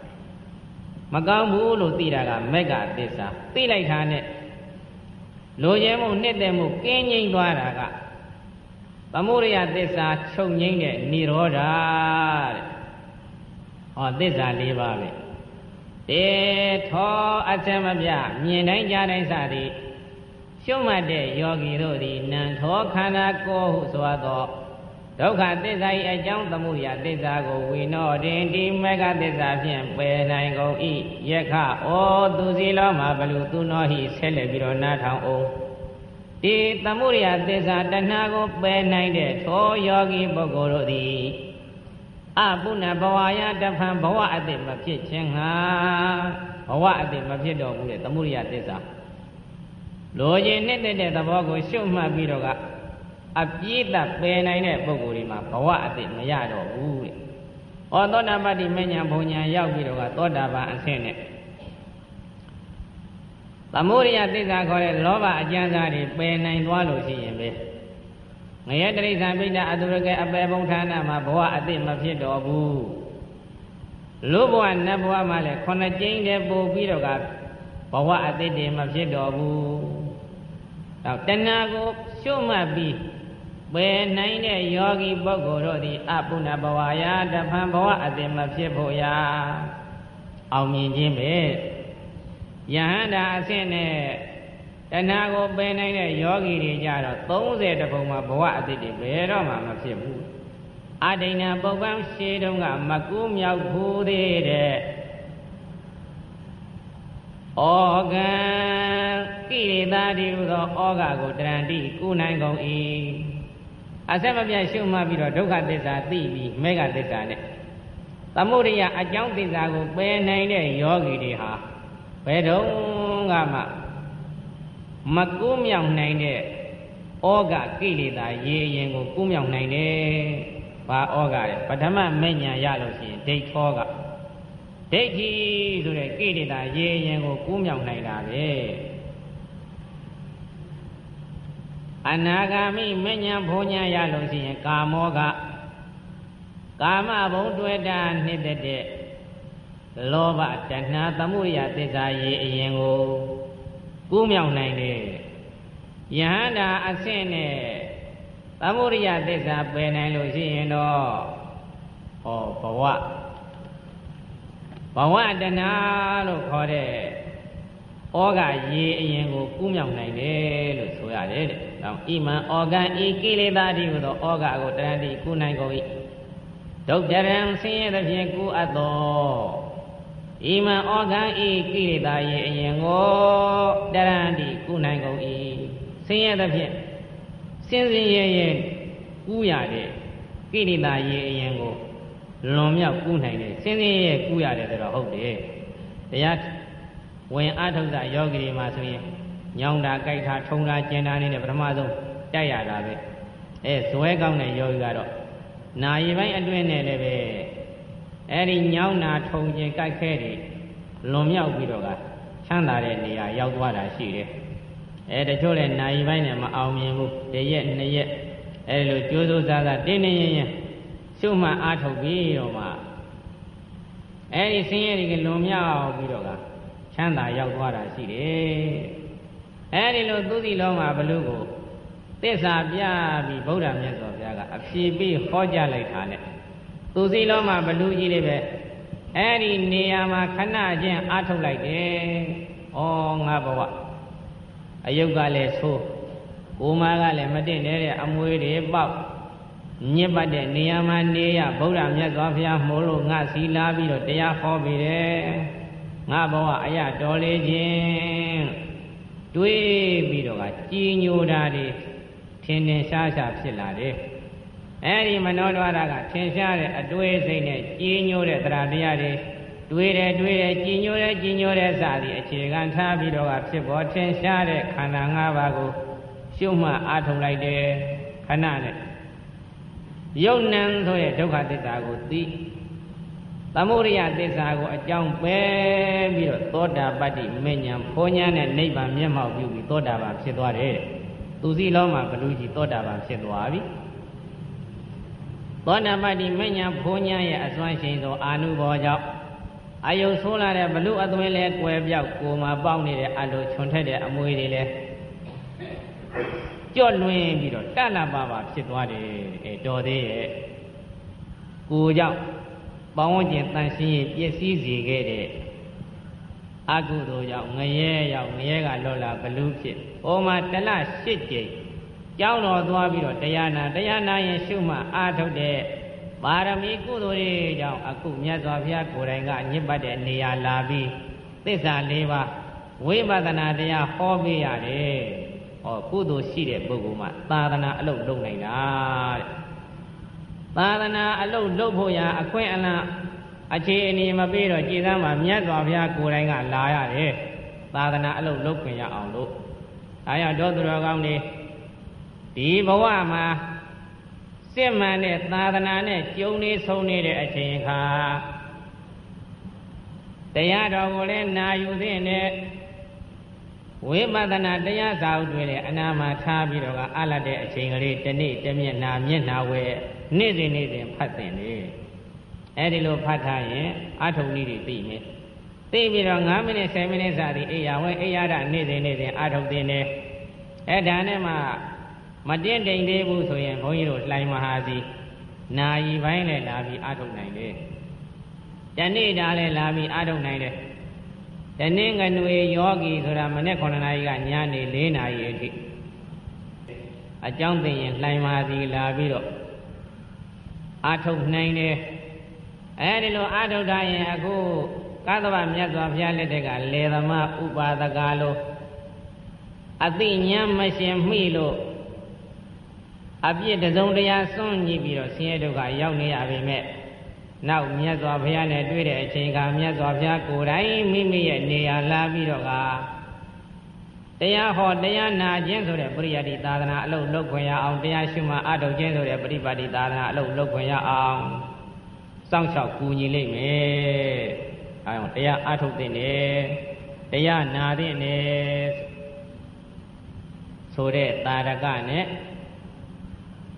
မကောင်းဘူးလို့သိတာကမေဃသစ္စာသိလိုက်တာနဲ့လိုချင်မှုနှစ်သက်မှုကင်းငြိမ်သွားတာကသမုဒိယသစ္စာချုပ်ငြိမ်းတဲ့និရောဓတဲ့ဟောသစ္စာ၄ပါးပဲ တေထောအစမပြမြင်တိုင်းကြားတိုင်းစသည်ရှုမှတ်တဲ့ယောဂီတို့သည်နံထောခန္ဓာကိုယ်ဟုဆိုသောဒုက္ခသစ္စာ၏အကြောင်းသမှုရာသစ္စာကိုဝိနောတင်ဒီမေဃသစ္စာဖြင့်ပယ်နိုင်ကုန်၏ယခဩသူစီလောမှာဘလူသူနောဟိဆက်လက်ပြီးတော့နားထောင်အောင်ဒီသမှုရာသစ္စာတဏှာကိုပယ်နိုင်တဲ့သောယောဂီပုဂ္ဂိုလ်တို့သည် အပုဏ္ဏဘဝယတဖန်ဘဝအတိမဖြစ်ခြင်းငါဘဝအတိမဖြစ်တော့ဘူးတဲ့သမှုရာသစ္စာလိုချင်နေတဲ့သဘောကိုရှုမှတ်ပြီးတော့ကအပြည့်သက်ပယ်နိုင်တဲ့ပုဂ္ဂိုလ်ဒီမှာဘဝအတိမရတော့ဘူးတဲ့။ဩသောတာပတ္တိမဉ္ဇဉ်ဘုံညာရောက်ပြီးတော့ကသောတာပန်အဆင့်နဲ့သမုဒိယသစ္စာခေါ်တဲ့လောဘအကျဉ်းစားတွေပယ်နိုင်သွားလို့ရှိရင်ပဲ ငရဲတိရစ္ဆာန်ပိဋကအတုရကအပေဘုံဌာနမှာဘဝအတိမဖြစ်တော်ဘူးလူဘဝနတ်ဘဝမှာလည်းခုနှစ်ကြိမ်တည်းပို့ပြီးတော့ကဘဝအတိတွေမဖြစ်တော်ဘူးတော့တဏှာကိုရှုမှတ်ပြီးပယ်နိုင်တဲ့ယောဂီပုဂ္ဂိုလ်တို့သည်အပုဏ္ဏဘဝယာတဖန်ဘဝအတိမဖြစ်ဖို့ရာအောင်မြင်ခြင်းပဲယဟန္တာအဆင့်နဲ့ တဏှာကိုပယ်နိုင်တဲ့ယောဂီတွေကြတော့30တပုံမှာဘဝအတိတ်တွေဘယ်တော့မှမဖြစ်ဘူးအဒိဏပုပ္ပံရှေးတုန်းကမကူးမြောက်ဘူးသေးတဲ့ဩကံကိရိတာတိဟုသောဩဃကိုတရဏတိကုနိုင်ကုန်၏အဆက်မပြတ်ရှုမှတ်ပြီးတော့ဒုက္ခသစ္စာသိပြီးမေဃသစ္စာနဲ့သမုဒိယအကြောင်းသစ္စာကိုပယ်နိုင်တဲ့ယောဂီတွေဟာဘယ်တော့ကမှ မကူးမြောက်နိုင်တဲ့ဩဃကိလေသာရေရင်ကိုကုမြောက်နိုင်တယ်။ဘာဩဃလဲပထမမဉ္ဇဏ်ရလို့ရှိရင်ဒိဋ္ဌောကဒိဋ္ဌိဆိုတဲ့ကိလေသာရေရင်ကိုကုမြောက်နိုင်တာပဲ။အနာဂါမိမဉ္ဇဏ်ဘုံညာရလို့ရှိရင်ကာမောကကာမဘုံတွေ့တာနှစ်သက်တဲ့လောဘတဏှာသမှုရိယသစ္စာရေအရင်ကို ကူးမြောက်နိုင်တယ်ယဟန္တာအဆင့်နဲ့သမှုရိယသစ္စာပယ်နိုင်လို့ရှိရင်တော့ဟောဘဝဘဝတဏှာလို့ခေါ်တဲ့ဩဃရေအရင်ကိုကူးမြောက်နိုင်တယ်လို့ဆိုရတယ်တဲ့။ဒါဣမံဩဃံဤကိလေသာတိဟူသောဩဃကိုတရဏတိကူးနိုင်ကုန်၏ဒုက္ခရံဆင်းရဲသဖြင့်ကူအပ်သော ဣမံဩဃံဤကိလေသာရေအရင်ကိုတရံတိကူနိုင်ကုန်၏ဆင်းရဲသဖြင့်စင်စင်ရဲရဲကူရတဲ့ကိလေသာရေအရင်ကိုလွန်မြောက်ကူနိုင်တယ်စင်စင်ရဲရဲကူရတယ်ဆိုတော့ဟုတ်တယ်တရားဝင်အထုဒ္ဒယောဂီတွေမှာဆိုရင်ညောင်းတာကြိုက်တာထုံတာကျင်တာနေတဲ့ပထမဆုံးတိုက်ရတာပဲအဲဇွဲကောင်းတဲ့ယောဂီကတော့နာရီပိုင်းအတွင်းနဲ့လည်းပဲ အဲ့ဒီညောင်းနာထုံခြင်းကြိုက်ခဲတွေလွန်မြောက်ပြီးတော့ကချမ်းသာတဲ့နေရာရောက်သွားတာရှိတယ်။အဲတချို့လည်းနာရီပိုင်းနဲ့မအောင်မြင်ဘူး။တစ်ရက်နှစ်ရက်အဲလိုကြိုးစိုးစားစားတင်းနေရင်ရင်ရှုမှတ်အားထုတ်ပြီးတော့မှအဲဒီဆင်းရဲတွေကလွန်မြောက်ပြီးတော့ကချမ်းသာရောက်သွားတာရှိတယ်။အဲဒီလိုသူစီလုံးမှာဘလို့ကိုသစ္စာပြပြီးဗုဒ္ဓမြတ်စွာဘုရားကအဖြေပေးဟောကြားလိုက်တာနဲ့ သူစီလုံးမှာဘလူကြီးလေးပဲအဲ့ဒီနေရာမှာခဏချင်းအာထုတ်လိုက်တယ်။ဩငါဘဝအယုတ်ကလည်းဆိုးကိုမာကလည်းမတင်တဲ့အမွေတွေပေါက်ညစ်ပတ်တဲ့နေရာမှာနေရဗုဒ္ဓမြတ်စွာဘုရားမို့လို့ငါစီလာပြီးတော့တရားဟောပြီးတယ်။ငါဘဝအရတော်လေးချင်းတွေးပြီးတော့ကကြည်ညိုတာတွေထင်ထင်ရှားရှားဖြစ်လာတယ်။ အဲဒီမနောဒွါရကထင်ရှားတဲ့အတွေးစိတ်နဲ့ကြည်ညိုတဲ့တရားတရားတွေတွေးတယ်တွေးတယ်ကြည်ညိုတယ်ကြည်ညိုတဲ့စသည်အခြေခံထားပြီးတော့ကဖြစ်ပေါ်ထင်ရှားတဲ့ခန္ဓာ၅ပါးကိုရှုမှတ်အားထုတ်လိုက်တယ်ခဏနဲ့ယုတ်နံဆိုတဲ့ဒုက္ခသစ္စာကိုသိသမုဒိယသစ္စာကိုအကြောင်းပဲပြီးတော့သောတာပတ္တိမဉ္ဇဉ်ဖောညာနဲ့နိဗ္ဗာန်မျက်မှောက်ပြုပြီးသောတာပန်ဖြစ်သွားတယ်သူစီလုံးမှာဘလူကြီးသောတာပန်ဖြစ်သွားပြီ သောတာပတ္တိမဉ္ဇဉ်ဖောညာရဲ့အစွမ်းရှိန်သောအာနုဘောကြောင့်အယုံဆိုးလာတဲ့ဘလူအသွင်းလဲကွယ်ပြောက်ကိုမှာပေါက်နေတဲ့အလိုခြုံထက်တဲ့အမွေတွေလဲကြော့လွင်ပြီးတော့တဏ္ဍပါပါဖြစ်သွားတယ်အဲတော်သေးရဲ့ကိုကြောင့်ပေါင်းဝန်းကျင်တန်ရှင်းရေးပျက်စီးစေခဲ့တဲ့အကုသိုလ်ကြောင့်ငရဲရောက်ငရဲကလောလာဘလူးဖြစ်ဟောမှာတလရှစ်ကြိမ် ကြောင်းတော်သွားပြီးတော့တရားနာတရားနာရင်ရှုမှအာထုတ်တဲ့ပါရမီကုသိုလ်တွေကြောင့်အခုမြတ်စွာဘုရားကိုယ်တိုင်ကညစ်ပတ်တဲ့နေရာလာပြီးသစ္စာ၄ပါးဝိပဿနာတရားဟောပေးရတယ်။ဟောကုသိုလ်ရှိတဲ့ပုဂ္ဂိုလ်မှသာသနာအလုပ်လုပ်နိုင်တာတဲ့။သာသနာအလုပ်လုပ်ဖို့ရာအခွင့်အလမ်းအခြေအနေမပေးတော့ကြည်သမ်းမှာမြတ်စွာဘုရားကိုယ်တိုင်ကလာရတယ်။သာသနာအလုပ်လုပ်ခွင့်ရအောင်လို့။ဒါကြောင့်တို့သူတော်ကောင်းတွေ ဒီဘဝမှာစစ်မှန်တဲ့သာသနာနဲ့ကျုံနေဆုံးနေတဲ့အချိန်ခါတရားတော်ကိုလည်းနာယူသင့်တဲ့ဝိပဿနာတရားစာအုပ်တွေလည်းအနာမှာထားပြီးတော့ကအလတ်တဲ့အချိန်ကလေးတစ်နေ့တစ်မျက်နာမျက်နာဝဲနေ့စဉ်နေ့စဉ်ဖတ်သင်လေအဲဒီလိုဖတ်ထားရင်အထုံနည်းတွေသိမယ်သိပြီးတော့9မိနစ်10မိနစ်စသည်အိယာဝဲအိယာရနေ့စဉ်နေ့စဉ်အထုံသင်တယ်အဲဒါနဲ့မှ မတင်းတိမ်သေးဘူးဆိုရင်ဘုန်းကြီးတို့လှိုင်မဟာစီနာယီပိုင်းလည်းလာပြီးအာထုတ်နိုင်တယ်။တနေ့တာလည်းလာပြီးအာထုတ်နိုင်တယ်။တနေ့ငနွေယောဂီဆိုတာမနေ့9နာရီကညနေ4နာရီအထိအကြောင်းသိရင်လှိုင်မဟာစီလာပြီးတော့အာထုတ်နိုင်တယ်။အဲဒီလိုအာထုတ်တာရင်အခုကသဗ္ဗမြတ်စွာဘုရားလက်ထက်ကလေသမဥပါဒကလို့အသိဉာဏ်မရှင်မိလို့ အပြစ်တစုံတရာစွန့်ညှိပြီးတော့ဆင်းရဲဒုက္ခရောက်နေရပေမဲ့နောက်မြတ်စွာဘုရားနဲ့တွေ့တဲ့အချိန်ကမြတ်စွာဘုရားကိုယ်တိုင်မိမိရဲ့နေရာလာပြီးတော့ကတရားဟောတရားနာခြင်းဆိုတဲ့ပရိယတ်တိသာသနာအလုပ်လုပ်ခွင့်ရအောင်တရားရှုမှအထုတ်ခြင်းဆိုတဲ့ပရိပတ်တိသာသနာအလုပ်လုပ်ခွင့်ရအောင်စောင့်ရှောက်ကူညီလိမ့်မယ်။အဲအောင်တရားအထုတ်တဲ့နဲ့တရားနာတဲ့နဲ့ဆိုတဲ့တာရကနဲ့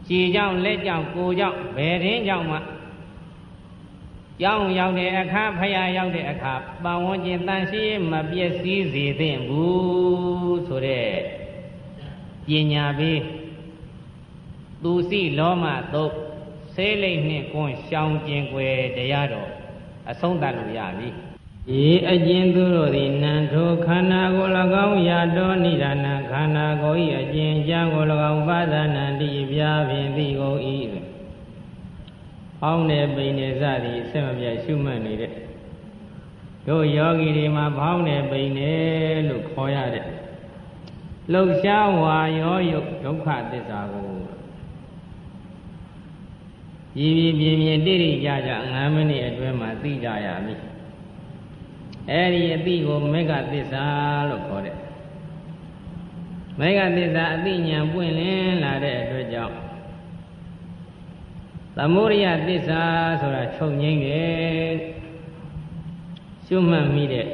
ကြည်ကြောင့်လက်ကြောင့်ကိုကြောင့်ဘယ်ရင်းကြောင့်မှကျောင်းရောက်တဲ့အခါဖရာရောက်တဲ့အခါပံဝန်းကျင်တန်ရှိမပြည့်စည်စေသင့်ဘူးဆိုတဲ့ပညာပေးသူစီလောမသုတ်ဆေးလိမ့်နှင့်ကွန်းရှောင်းကျင်ွယ်တရားတော်အဆုံးသတ်လို့ရပြီ ဤအကျဉ်သူတို့သည်နံထိုခန္ဓာကိုယ်၎င်းရာတော်နိဒာနခန္ဓာကိုယ်၏အကျဉ်ကြံကို၎င်းပါဒနာတိပြားဖြင့်သိကုန်၏အောင်းတဲ့ပိန်နေစသည်အဆက်မပြတ်ရှုမှတ်နေတဲ့တို့ယောဂီတွေမှာဖောင်းတဲ့ပိန်နေလို့ခေါ်ရတဲ့လှုပ်ရှားဝါရောယုတ်ဒုက္ခသစ္စာကိုရည်ရည်ပြင်းပြင်းတိတိကျကျ9မိနစ်အတွင်းမှာသိကြရပြီ အဲဒီအသိကိုမေဃသစ္စာလို့ခေါ်တဲ့မေဃသစ္စာအသိဉာဏ်ပွင့်လင်းလာတဲ့အတွက်ကြောင့်သမုဒိယသစ္စာဆိုတာချုပ်ငိမ့်တယ်ရှုမှတ်မိတဲ့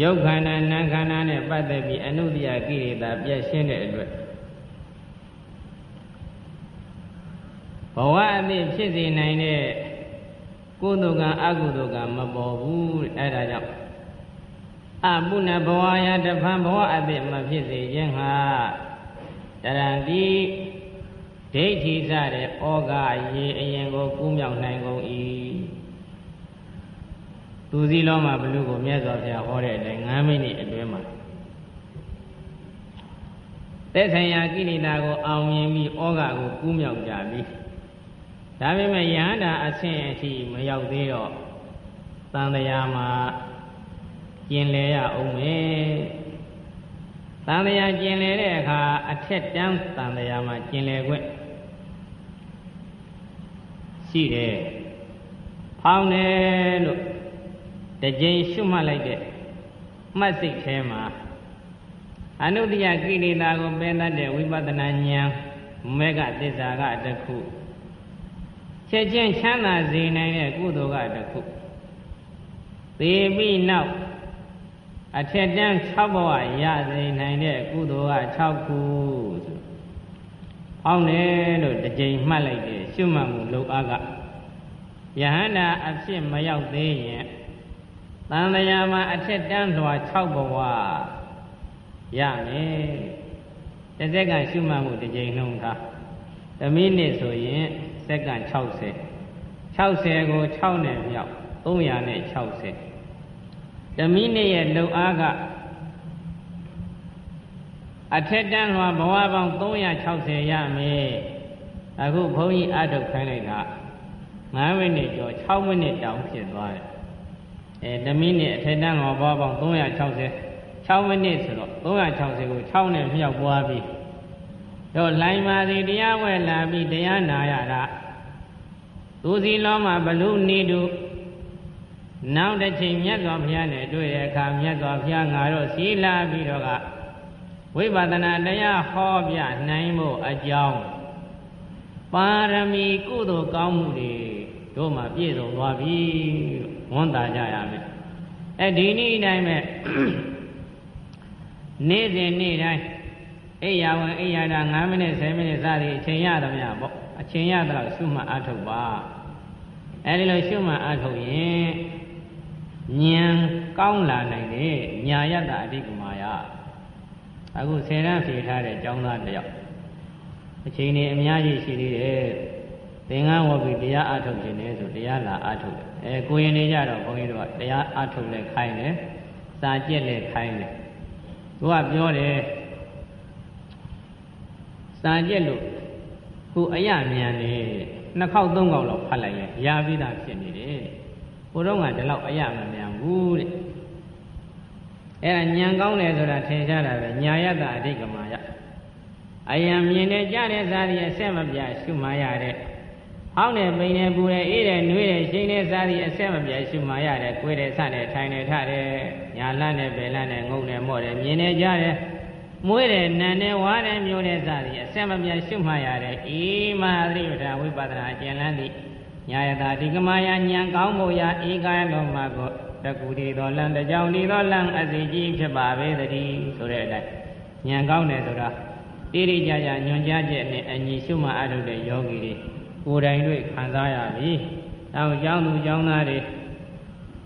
ယုတ်ခန္ဓာနာခန္ဓာနဲ့ပတ်သက်ပြီးအနုတ္တိယကိရိတာပြည့်ရှင်းတဲ့အတွက်ဘဝအသည့်ဖြစ်စေနိုင်တဲ့ ကုသိုလ်ကံအကုသိုလ်ကံမပေါ်ဘူးအဲဒါကြောင့်အပုဏ္ဏဘဝယတဖန်ဘဝအသည့်မဖြစ်စေခြင်းဟာတရံတိဒိဋ္ဌိစတဲ့ဩဃရေအရင်ကိုကူးမြောက်နိုင်ကုန်၏သူစည်းလုံးမှာဘလူကိုမြတ်စွာဘုရားဟောတဲ့အတိုင်း9မိနစ်အတွင်းမှာသက်ဆိုင်ရာကိလေသာကိုအောင်မြင်ပြီးဩဃကိုကူးမြောက်ကြပြီ ဒါပေမဲ့ယဟန္တာအဆင့်အထိမရောက်သေးတော့တန်တရားမှာကျင်လေရအောင်မယ်တန်တရားကျင်လေတဲ့အခါအထက်တန်းတန်တရားမှာကျင်လေခွင့်ရှိတယ်ဖောင်းတယ်လို့တကြိမ်ရှုမှတ်လိုက်တဲ့မှတ်စိတ်ထဲမှာအနုတ္တိယကိလေသာကိုပယ်တတ်တဲ့ဝိပဿနာဉာဏ်မေဃသစ္စာကတခု ချက်ချင်းချမ်းသာစေနိုင်တဲ့ကုသိုလ်ကတခုသေပြီးနောက်အထက်တန်း6ဘဝရစေနိုင်တဲ့ကုသိုလ်က6ခုဆို။အောင်းတယ်လို့တစ်ကြိမ်မှတ်လိုက်တယ်ရှုမှတ်မှုလုံအားကယဟန္တာအဖြစ်မရောက်သေးရင်တန်လျာမှာအထက်တန်းလွှာ6ဘဝရမယ်။တစ်စက္ကန့်ရှုမှတ်မှုတစ်ကြိမ်နှုံးထား။တစ်မိနစ်ဆိုရင် စက္ကန့်60 60ကို6နဲ့မြောက်360ဓမိနစ်ရဲ့လုံအားကအထက်တန်းလွှာဘဝပေါင်း360ရမယ်အခုဘုန်းကြီးအထုတ်ခိုင်းလိုက်တာ9မိနစ်ကျော်6မိနစ်တောင်ဖြစ်သွားတယ်အဲဓမိနစ်အထက်တန်းလွှာဘဝပေါင်း360 6မိနစ်ဆိုတော့360ကို6နဲ့မြောက်ပွားပြီး တော့လိုင်းမာစီတရားဝဲလာပြီးတရားနာရတာသူစီလောမှာဘလူနေတုနောက်တစ်ချိန်မြတ်စွာဘုရားနဲ့တွေ့တဲ့အခါမြတ်စွာဘုရားငါတို့စီလာပြီးတော့ကဝိပဿနာတရားဟောပြနိုင်ဖို့အကြောင်းပါရမီကုသိုလ်ကောင်းမှုတွေတို့မှာပြည့်စုံသွားပြီဝန်တာကြရမယ်အဲဒီနေ့တိုင်းပဲနေ့စဉ်နေ့တိုင်း အိယာဝင်အိယာတာ9မိနစ်10မိနစ်စသည်အချိန်ရသမျှပေါ့အချိန်ရတော့ရှုမှတ်အထုတ်ပါအဲဒီလိုရှုမှတ်အထုတ်ရင်ဉာဏ်ကောင်းလာနိုင်တယ်ညာယတ္တအဓိကမာယအခုဆယ်တန်းဖြေထားတဲ့ကျောင်းသားတယောက်အချိန်နေအများကြီးရှိသေးတယ်သင်္ကန်းဝတ်ပြီးတရားအထုတ်ခြင်းလေဆိုတရားလာအထုတ်တယ်အဲကိုရင်နေကြတော့ဘုန်းကြီးတို့ကတရားအထုတ်လဲခိုင်းတယ်စာကြက်လဲခိုင်းတယ်သူကပြောတယ် စာကြက်လို့ကိုအယမြန်နေနှစ်ခေါက်သုံးခေါက်လောက်ဖတ်လိုက်ရင်ရာပြီးသားဖြစ်နေတယ်ကိုတော့ကဒီလောက်အယမမြန်ဘူးတဲ့အဲ့ဒါညံကောင်းတယ်ဆိုတာထင်ရှားတာပဲညာယတအဓိကမာယအယံမြင်တဲ့ကြားတဲ့စားရအဆက်မပြရှုမှရတဲ့ဟောင်းတဲ့ပိန်တဲ့ပူတဲ့အေးတဲ့နှွေးတဲ့ရှိန်တဲ့စားရအဆက်မပြရှုမှရတဲ့ကိုယ်တဲ့ဆတဲ့ထိုင်တဲ့ထတဲ့ညာလန်းနဲ့ဘယ်လန်းနဲ့ငုံနဲ့မော့တယ်မြင်နေကြတယ် မွေးတယ်နန်တယ်ဝါတယ်မျိုးတဲ့စသည်အဆက်မပြတ်ရှုမှတ်ရတဲ့ဤမဟာသတိပဋ္ဌာန်ဝိပဿနာအကျဉ်းလန်းသည်ညာယတာဒီကမာယဉာဏ်ကောင်းဖို့ရာဧကာယလုံးမှာကိုတကူဒီသောလံတကြောင်ဒီသောလံအစီကြီးဖြစ်ပါပေသတည်းဆိုတဲ့အတိုင်းဉာဏ်ကောင်းတယ်ဆိုတာတိရိကြကြညွန်ကြားချက်နဲ့အညီရှုမှတ်အထုတ်တဲ့ယောဂီတွေကိုယ်တိုင်တွေ့ခံစားရပြီ။နောက်ကျောင်းသူကျောင်းသားတွေ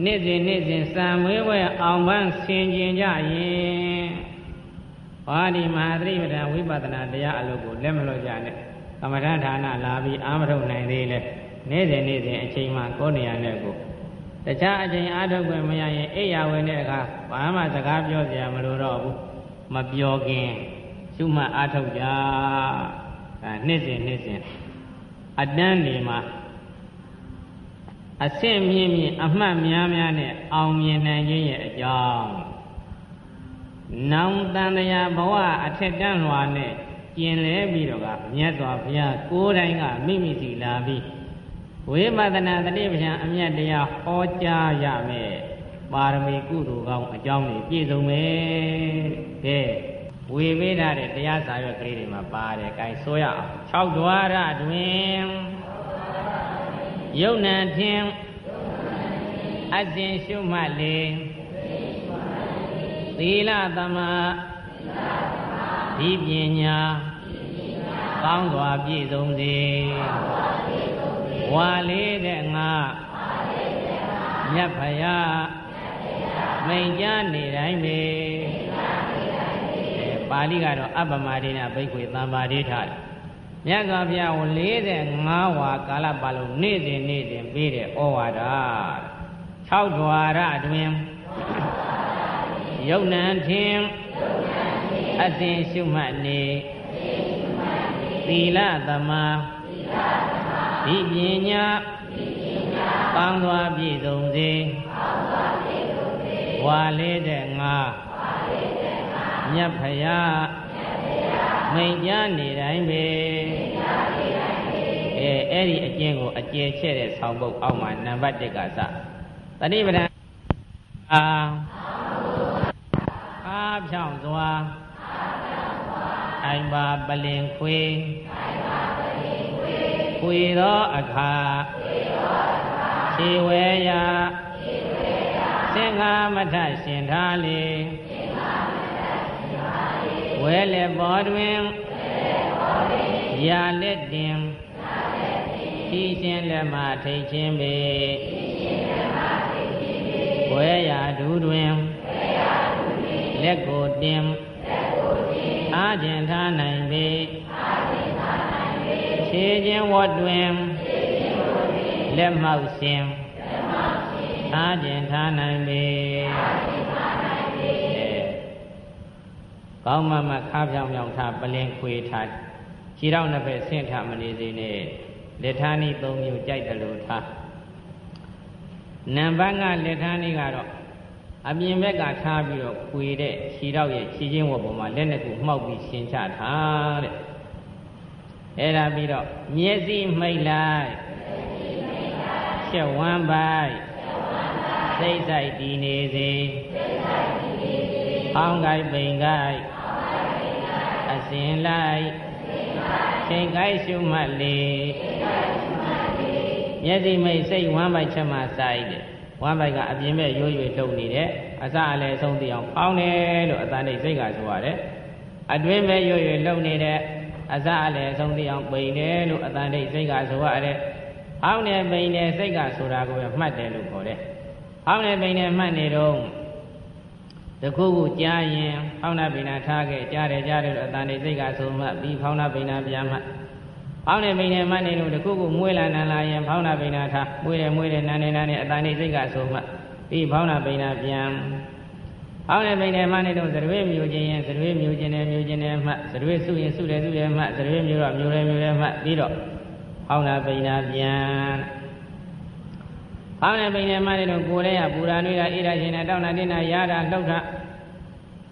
နေ့စဉ်နေ့စဉ်စံမွေးပွဲအောင်ပန်းဆင်ကျင်ကြရင် ဘာဒီမဟာသတိပဋ္ဌာန်ဝိပဿနာတရားအလုပ်ကိုလက်မလွတ်ကြနဲ့ကမ္မဋ္ဌာန်းဌာနလာပြီးအာမထုတ်နိုင်သေးလဲနေ့စဉ်နေ့စဉ်အချိန်မှကိုယ်နေရာနဲ့ကိုတခြားအချိန်အားထုတ်ခွင့်မရရင်အိယာဝင်တဲ့အခါဘာမှစကားပြောစရာမလိုတော့ဘူးမပြောခင်ရှုမှတ်အားထုတ်ကြအဲနေ့စဉ်နေ့စဉ်အတန်းနေမှာအဆင့်မြင့်မြင့်အမှတ်များများနဲ့အောင်မြင်နိုင်ခြင်းရဲ့အကြောင်း နောင်တန်တရားဘဝအထက်တန်းလွာနဲ့ကျင်လဲပြီးတော့ကမြတ်စွာဘုရားကိုယ်တိုင်ကမိမိစီလာပြီးဝိပဿနာတတိပ္ပံအမြတ်တရားဟောကြားရမယ်ပါရမီကုသိုလ်ကောင်းအကြောင်းတွေပြည့်စုံမယ်တဲ့ဝေပေးထားတဲ့တရားစာရွက်ကလေးတွေမှာပါတယ်။အဲဆိုရအောင်၆ဒွါရတွင်ယုံနံဖြင့်အစဉ်ရှုမှတ်လေ သီလသမဒီပညာကောင်းစွာပြည့်စုံစေဝါလေးတဲ့ငါမြတ်ဖယားမိန်ကြားနေတိုင်းပဲပါဠိကတော့အပ္ပမဒိနာဘိက္ခွေသံပါဒိဋ္ဌမြတ်စွာဘုရားကို45ဝါကာလပတ်လုံးနေ့စဉ်နေ့စဉ်ပေးတဲ့ဩဝါဒ6ဓွာရအတွင် ယုံနံထင်အစဉ်ရှုမှတ်နေသီလသမာဒီပညာကောင်းစွာပြည့်စုံစေဝါလေးတဲ့ငါမြတ်ဖယားမိန်ကြားနေတိုင်းပဲအဲအဲ့ဒီအကျင့်ကိုအကျယ်ချဲ့တဲ့ဆောင်းပုတ်အောက်မှာနံပါတ်1ကစတတိပဒံအာအား ဖြောင်းစွာအိုင်ပါပလင်ခွေခွေသောအခါခြေဝဲရာသင်္ဃာမထရှင်ထားလေဝဲလက်ပေါ်တွင်ရာလက်တင်ဤရှင်လက်မထိတ်ခြင်းပေဝဲရာဒူးတွင် လက်ကိုတင်အားခြင်းထားနိုင်ပေခြေခြင်းဝတ်တွင်လက်မောက်ရှင်အားခြင်းထားနိုင်ပေကောင်းမမခါပြောင်ပြောင်ထားပလင်ခွေထားခြေထောက်နှစ်ဖက်ဆင့်ထားမနေစေနဲ့လက်ထားနည်း၃မျိုးကြိုက်တယ်လို့ထားနံပါတ်ကလက်ထားနည်းကတော့ အပြင်ဘက်ကထားပြီးတော့ခွေတဲ့ခြေထောက်ရဲ့ခြေချင်းဝတ်ပေါ်မှာလက်နှစ်ခုမှောက်ပြီးရှင်းချထားတဲ့အဲ့ဒါပြီးတော့မျက်စိမှိတ်လိုက်ချက်ဝမ်းပိုက်စိတ်ဆိုင်တည်နေစေအောင်းကိုက်ပိန်ကိုက်အစဉ်လိုက်ချိန်ကိုက်ရှုမှတ်လေမျက်စိမိတ်စိတ်ဝမ်းပိုက်ချက်မှစိုက်တယ် ဝမ်းပိုက်ကအပြင်မဲ့ရိုးရွေလှုပ်နေတယ်အစအလည်းဆုံးသိအောင်ပေါင်းတယ်လို့အတန်တိတ်စိတ်ကဆိုရတယ်အတွင်းမဲ့ရိုးရွေလှုပ်နေတဲ့အစအလည်းဆုံးသိအောင်ပိန်တယ်လို့အတန်တိတ်စိတ်ကဆိုရတယ်အောင်းနေပိန်နေစိတ်ကဆိုတာကိုမှတ်တယ်လို့ခေါ်တယ်အောင်းနေပိန်နေမှတ်နေတော့တခုခုကြားရင်ဖောင်းနာပိနာထားခဲ့ကြားတယ်ကြားတယ်လို့အတန်တိတ်စိတ်ကဆိုမှပြီးဖောင်းနာပိနာပြန်မှ ဖောင်းနေပိနေမှတ်နေလို့တခုခုမွေးလာနန်လာရင်ဖောင်းနာပိနာထားမွေးတယ်မွေးတယ်နန်နေနန်နေအတန်တိတ်စိတ်ကဆိုမှပြီးဖောင်းနာပိနာပြန်ဖောင်းနေပိနေမှတ်နေတော့သရွေးမြူခြင်းရင်သရွေးမြူခြင်းနဲ့မြူခြင်းနဲ့မှတ်သရွေးစုရင်စုတယ်စုတယ်မှတ်သရွေးမြူတော့မြူတယ်မြူတယ်မှတ်ပြီးတော့ဖောင်းနာပိနာပြန်ဖောင်းနေပိနေမှတ်နေတော့ကိုယ်လေးကပူရာနှွေးတာအေးတာရှင်တာတောင်းတာတင်းတာရတာလှုပ်တာ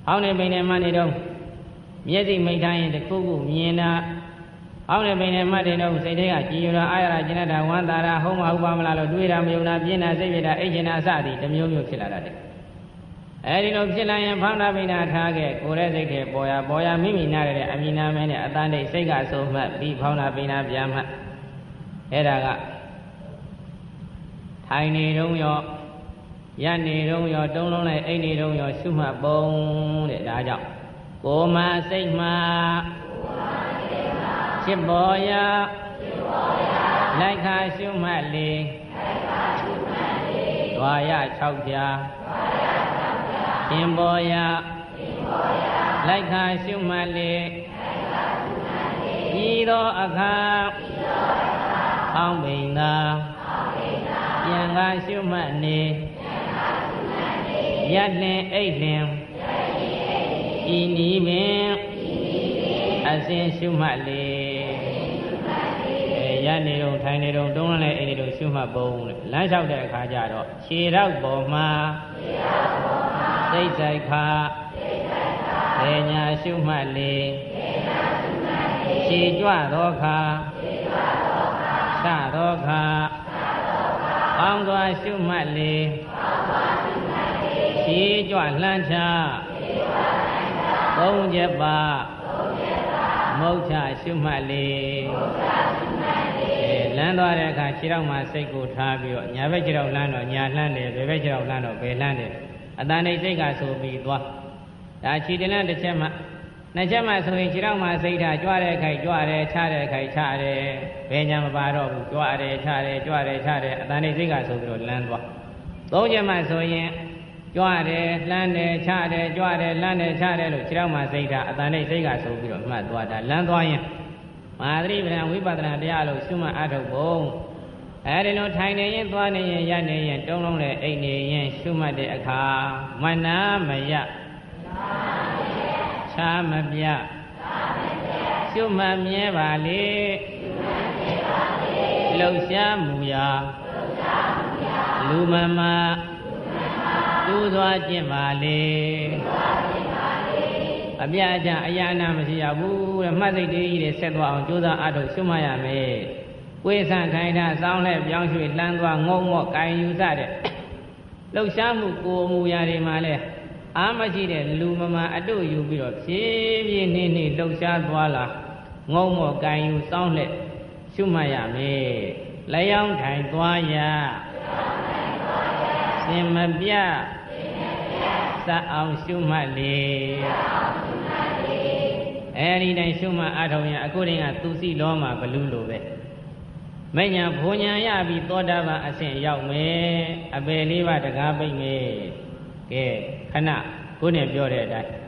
ဖောင်းနေပိနေမှတ်နေတော့မျက်စိမိတ်ထားရင်တခုခုမြင်တာ အောင်းနေပိန်နဲ့မှတ်တယ်တော့စိတ်ထဲကကြည်ရတာအာရကျင်တာဝမ်းသာတာဟုံးမဟုတ်ပါမလားလို့တွေးတာမယုံတာပြင်းတာစိတ်ပြတာအိတ်ကျင်တာအစသည်တစ်မျိုးမျိုးဖြစ်လာတတ်တယ်အဲဒီလိုဖြစ်လာရင်ဖောင်းတာပိနာထားခဲ့ကိုယ်ရဲ့စိတ်ထဲပေါ်ရပေါ်ရမိမိနာရတဲ့အမိနာမဲနဲ့အတန်တိတ်စိတ်ကဆုံးမှတ်ပြီးဖောင်းတာပိနာပြန်မှတ်အဲ့ဒါကထိုင်နေတုံးရောရနေတုံးရောတုံးလုံးလိုက်အိတ်နေတုံးရောရှုမှတ်ပုံတဲ့ဒါကြောင့်ကိုယ်မှာစိတ်မှာ ဖြစ်ပေါ်ရာလိုက်ခါရှုမှတ်လေဒွာရ6ပြားရှင်ပေါ်ရာလိုက်ခါရှုမှတ်လေဤသောအခါအောင်းပိန်သာပြန်ကားရှုမှတ်နေရလင်အိတ်လင်ဤနီးပင်အစဉ်ရှုမှတ်လေ ရနေတော့ထိုင်နေတော့တုံးလည်းအိမ်နေတော့ရှုမှတ်ပုံလေလမ်းလျှောက်တဲ့အခါကျတော့ခြေရောက်ပေါ်မှာစိတ်ဆိုင်ခါဘေညာရှုမှတ်လေခြေကြွသောခါချသောခါပေါင်းသွားရှုမှတ်လေခြေကြွလှမ်းချသုံးချက်ပါမုတ်ချရှုမှတ်လေအဲ လမ်းသွားတဲ့အခါခြေထောက်မှာစိတ်ကိုထားပြီးတော့ညာဘက်ခြေထောက်လှမ်းတော့ညာလှမ်းတယ်ဘယ်ဘက်ခြေထောက်လှမ်းတော့ဘယ်လှမ်းတယ်အတန်တိတ်စိတ်ကဆိုပြီးသွားဒါခြေတလန်းတစ်ချက်မှနှစ်ချက်မှဆိုရင်ခြေထောက်မှာစိတ်ထားကြွားတဲ့ခိုက်ကြွားတယ်ချတဲ့ခိုက်ချတယ်ဘယ်ညာမပါတော့ဘူးကြွားတယ်ချတယ်ကြွားတယ်ချတယ်အတန်တိတ်စိတ်ကဆိုပြီးတော့လမ်းသွားသုံးချက်မှဆိုရင်ကြွတယ်လှမ်းတယ်ချတယ်ကြွတယ်လှမ်းတယ်ချတယ်လို့ခြေထောက်မှာစိတ်ထားအတန်တိတ်စိတ်ကဆိုပြီးတော့မှတ်သွားတာလမ်းသွားရင် မဟာသတိပဋ္ဌာန်ဝိပဿနာတရားလို့ရှုမှတ်အထုတ်ဖို့အဲဒီလိုထိုင်နေရင်သွားနေရင်ရနေရင်တုံးလုံးနဲ့အိတ်နေရင်ရှုမှတ်တဲ့အခါမနာမယချာမပြရှုမှတ်မြဲပါလေလှုပ်ရှားမှုရာလူမမတူးသွားခြင်းပါလေ အပြအကျအယာနာမရှိရဘူးတဲ့မှတ်စိတ်တွေကြီးတွေဆက်သွားအောင်ကြိုးစားအားထုတ်ရှုမှတ်ရမယ်ကိုယ်ဆန့်ခိုင်းတာစောင်းလဲပြောင်းရွှေ့လှမ်းသွားငုံမော့ကိုင်ယူစတဲ့လှုပ်ရှားမှုကိုယ်မူရာတွေမှာလဲအားမရှိတဲ့လူမမာအတုယူပြီးတော့ဖြည်းဖြည်းနှင်းနှင်းလှုပ်ရှားသွားလာငုံမော့ကိုင်ယူစောင်းလဲရှုမှတ်ရမယ်လျောင်းထိုင်သွားရစင်မပြ စအောင်ရှုမှတ်လေအဲဒီတိုင်းရှုမှတ်အထောင်ရအခုတည်းကသူစီလောမှာဘလူးလိုပဲမညာဘုံညာရပြီးသောတာပန်အဆင့်ရောက်မယ်အပယ်လေးပါးတကားပိတ်မယ်ကဲခဏကိုနဲ့ပြောတဲ့အတိုင်း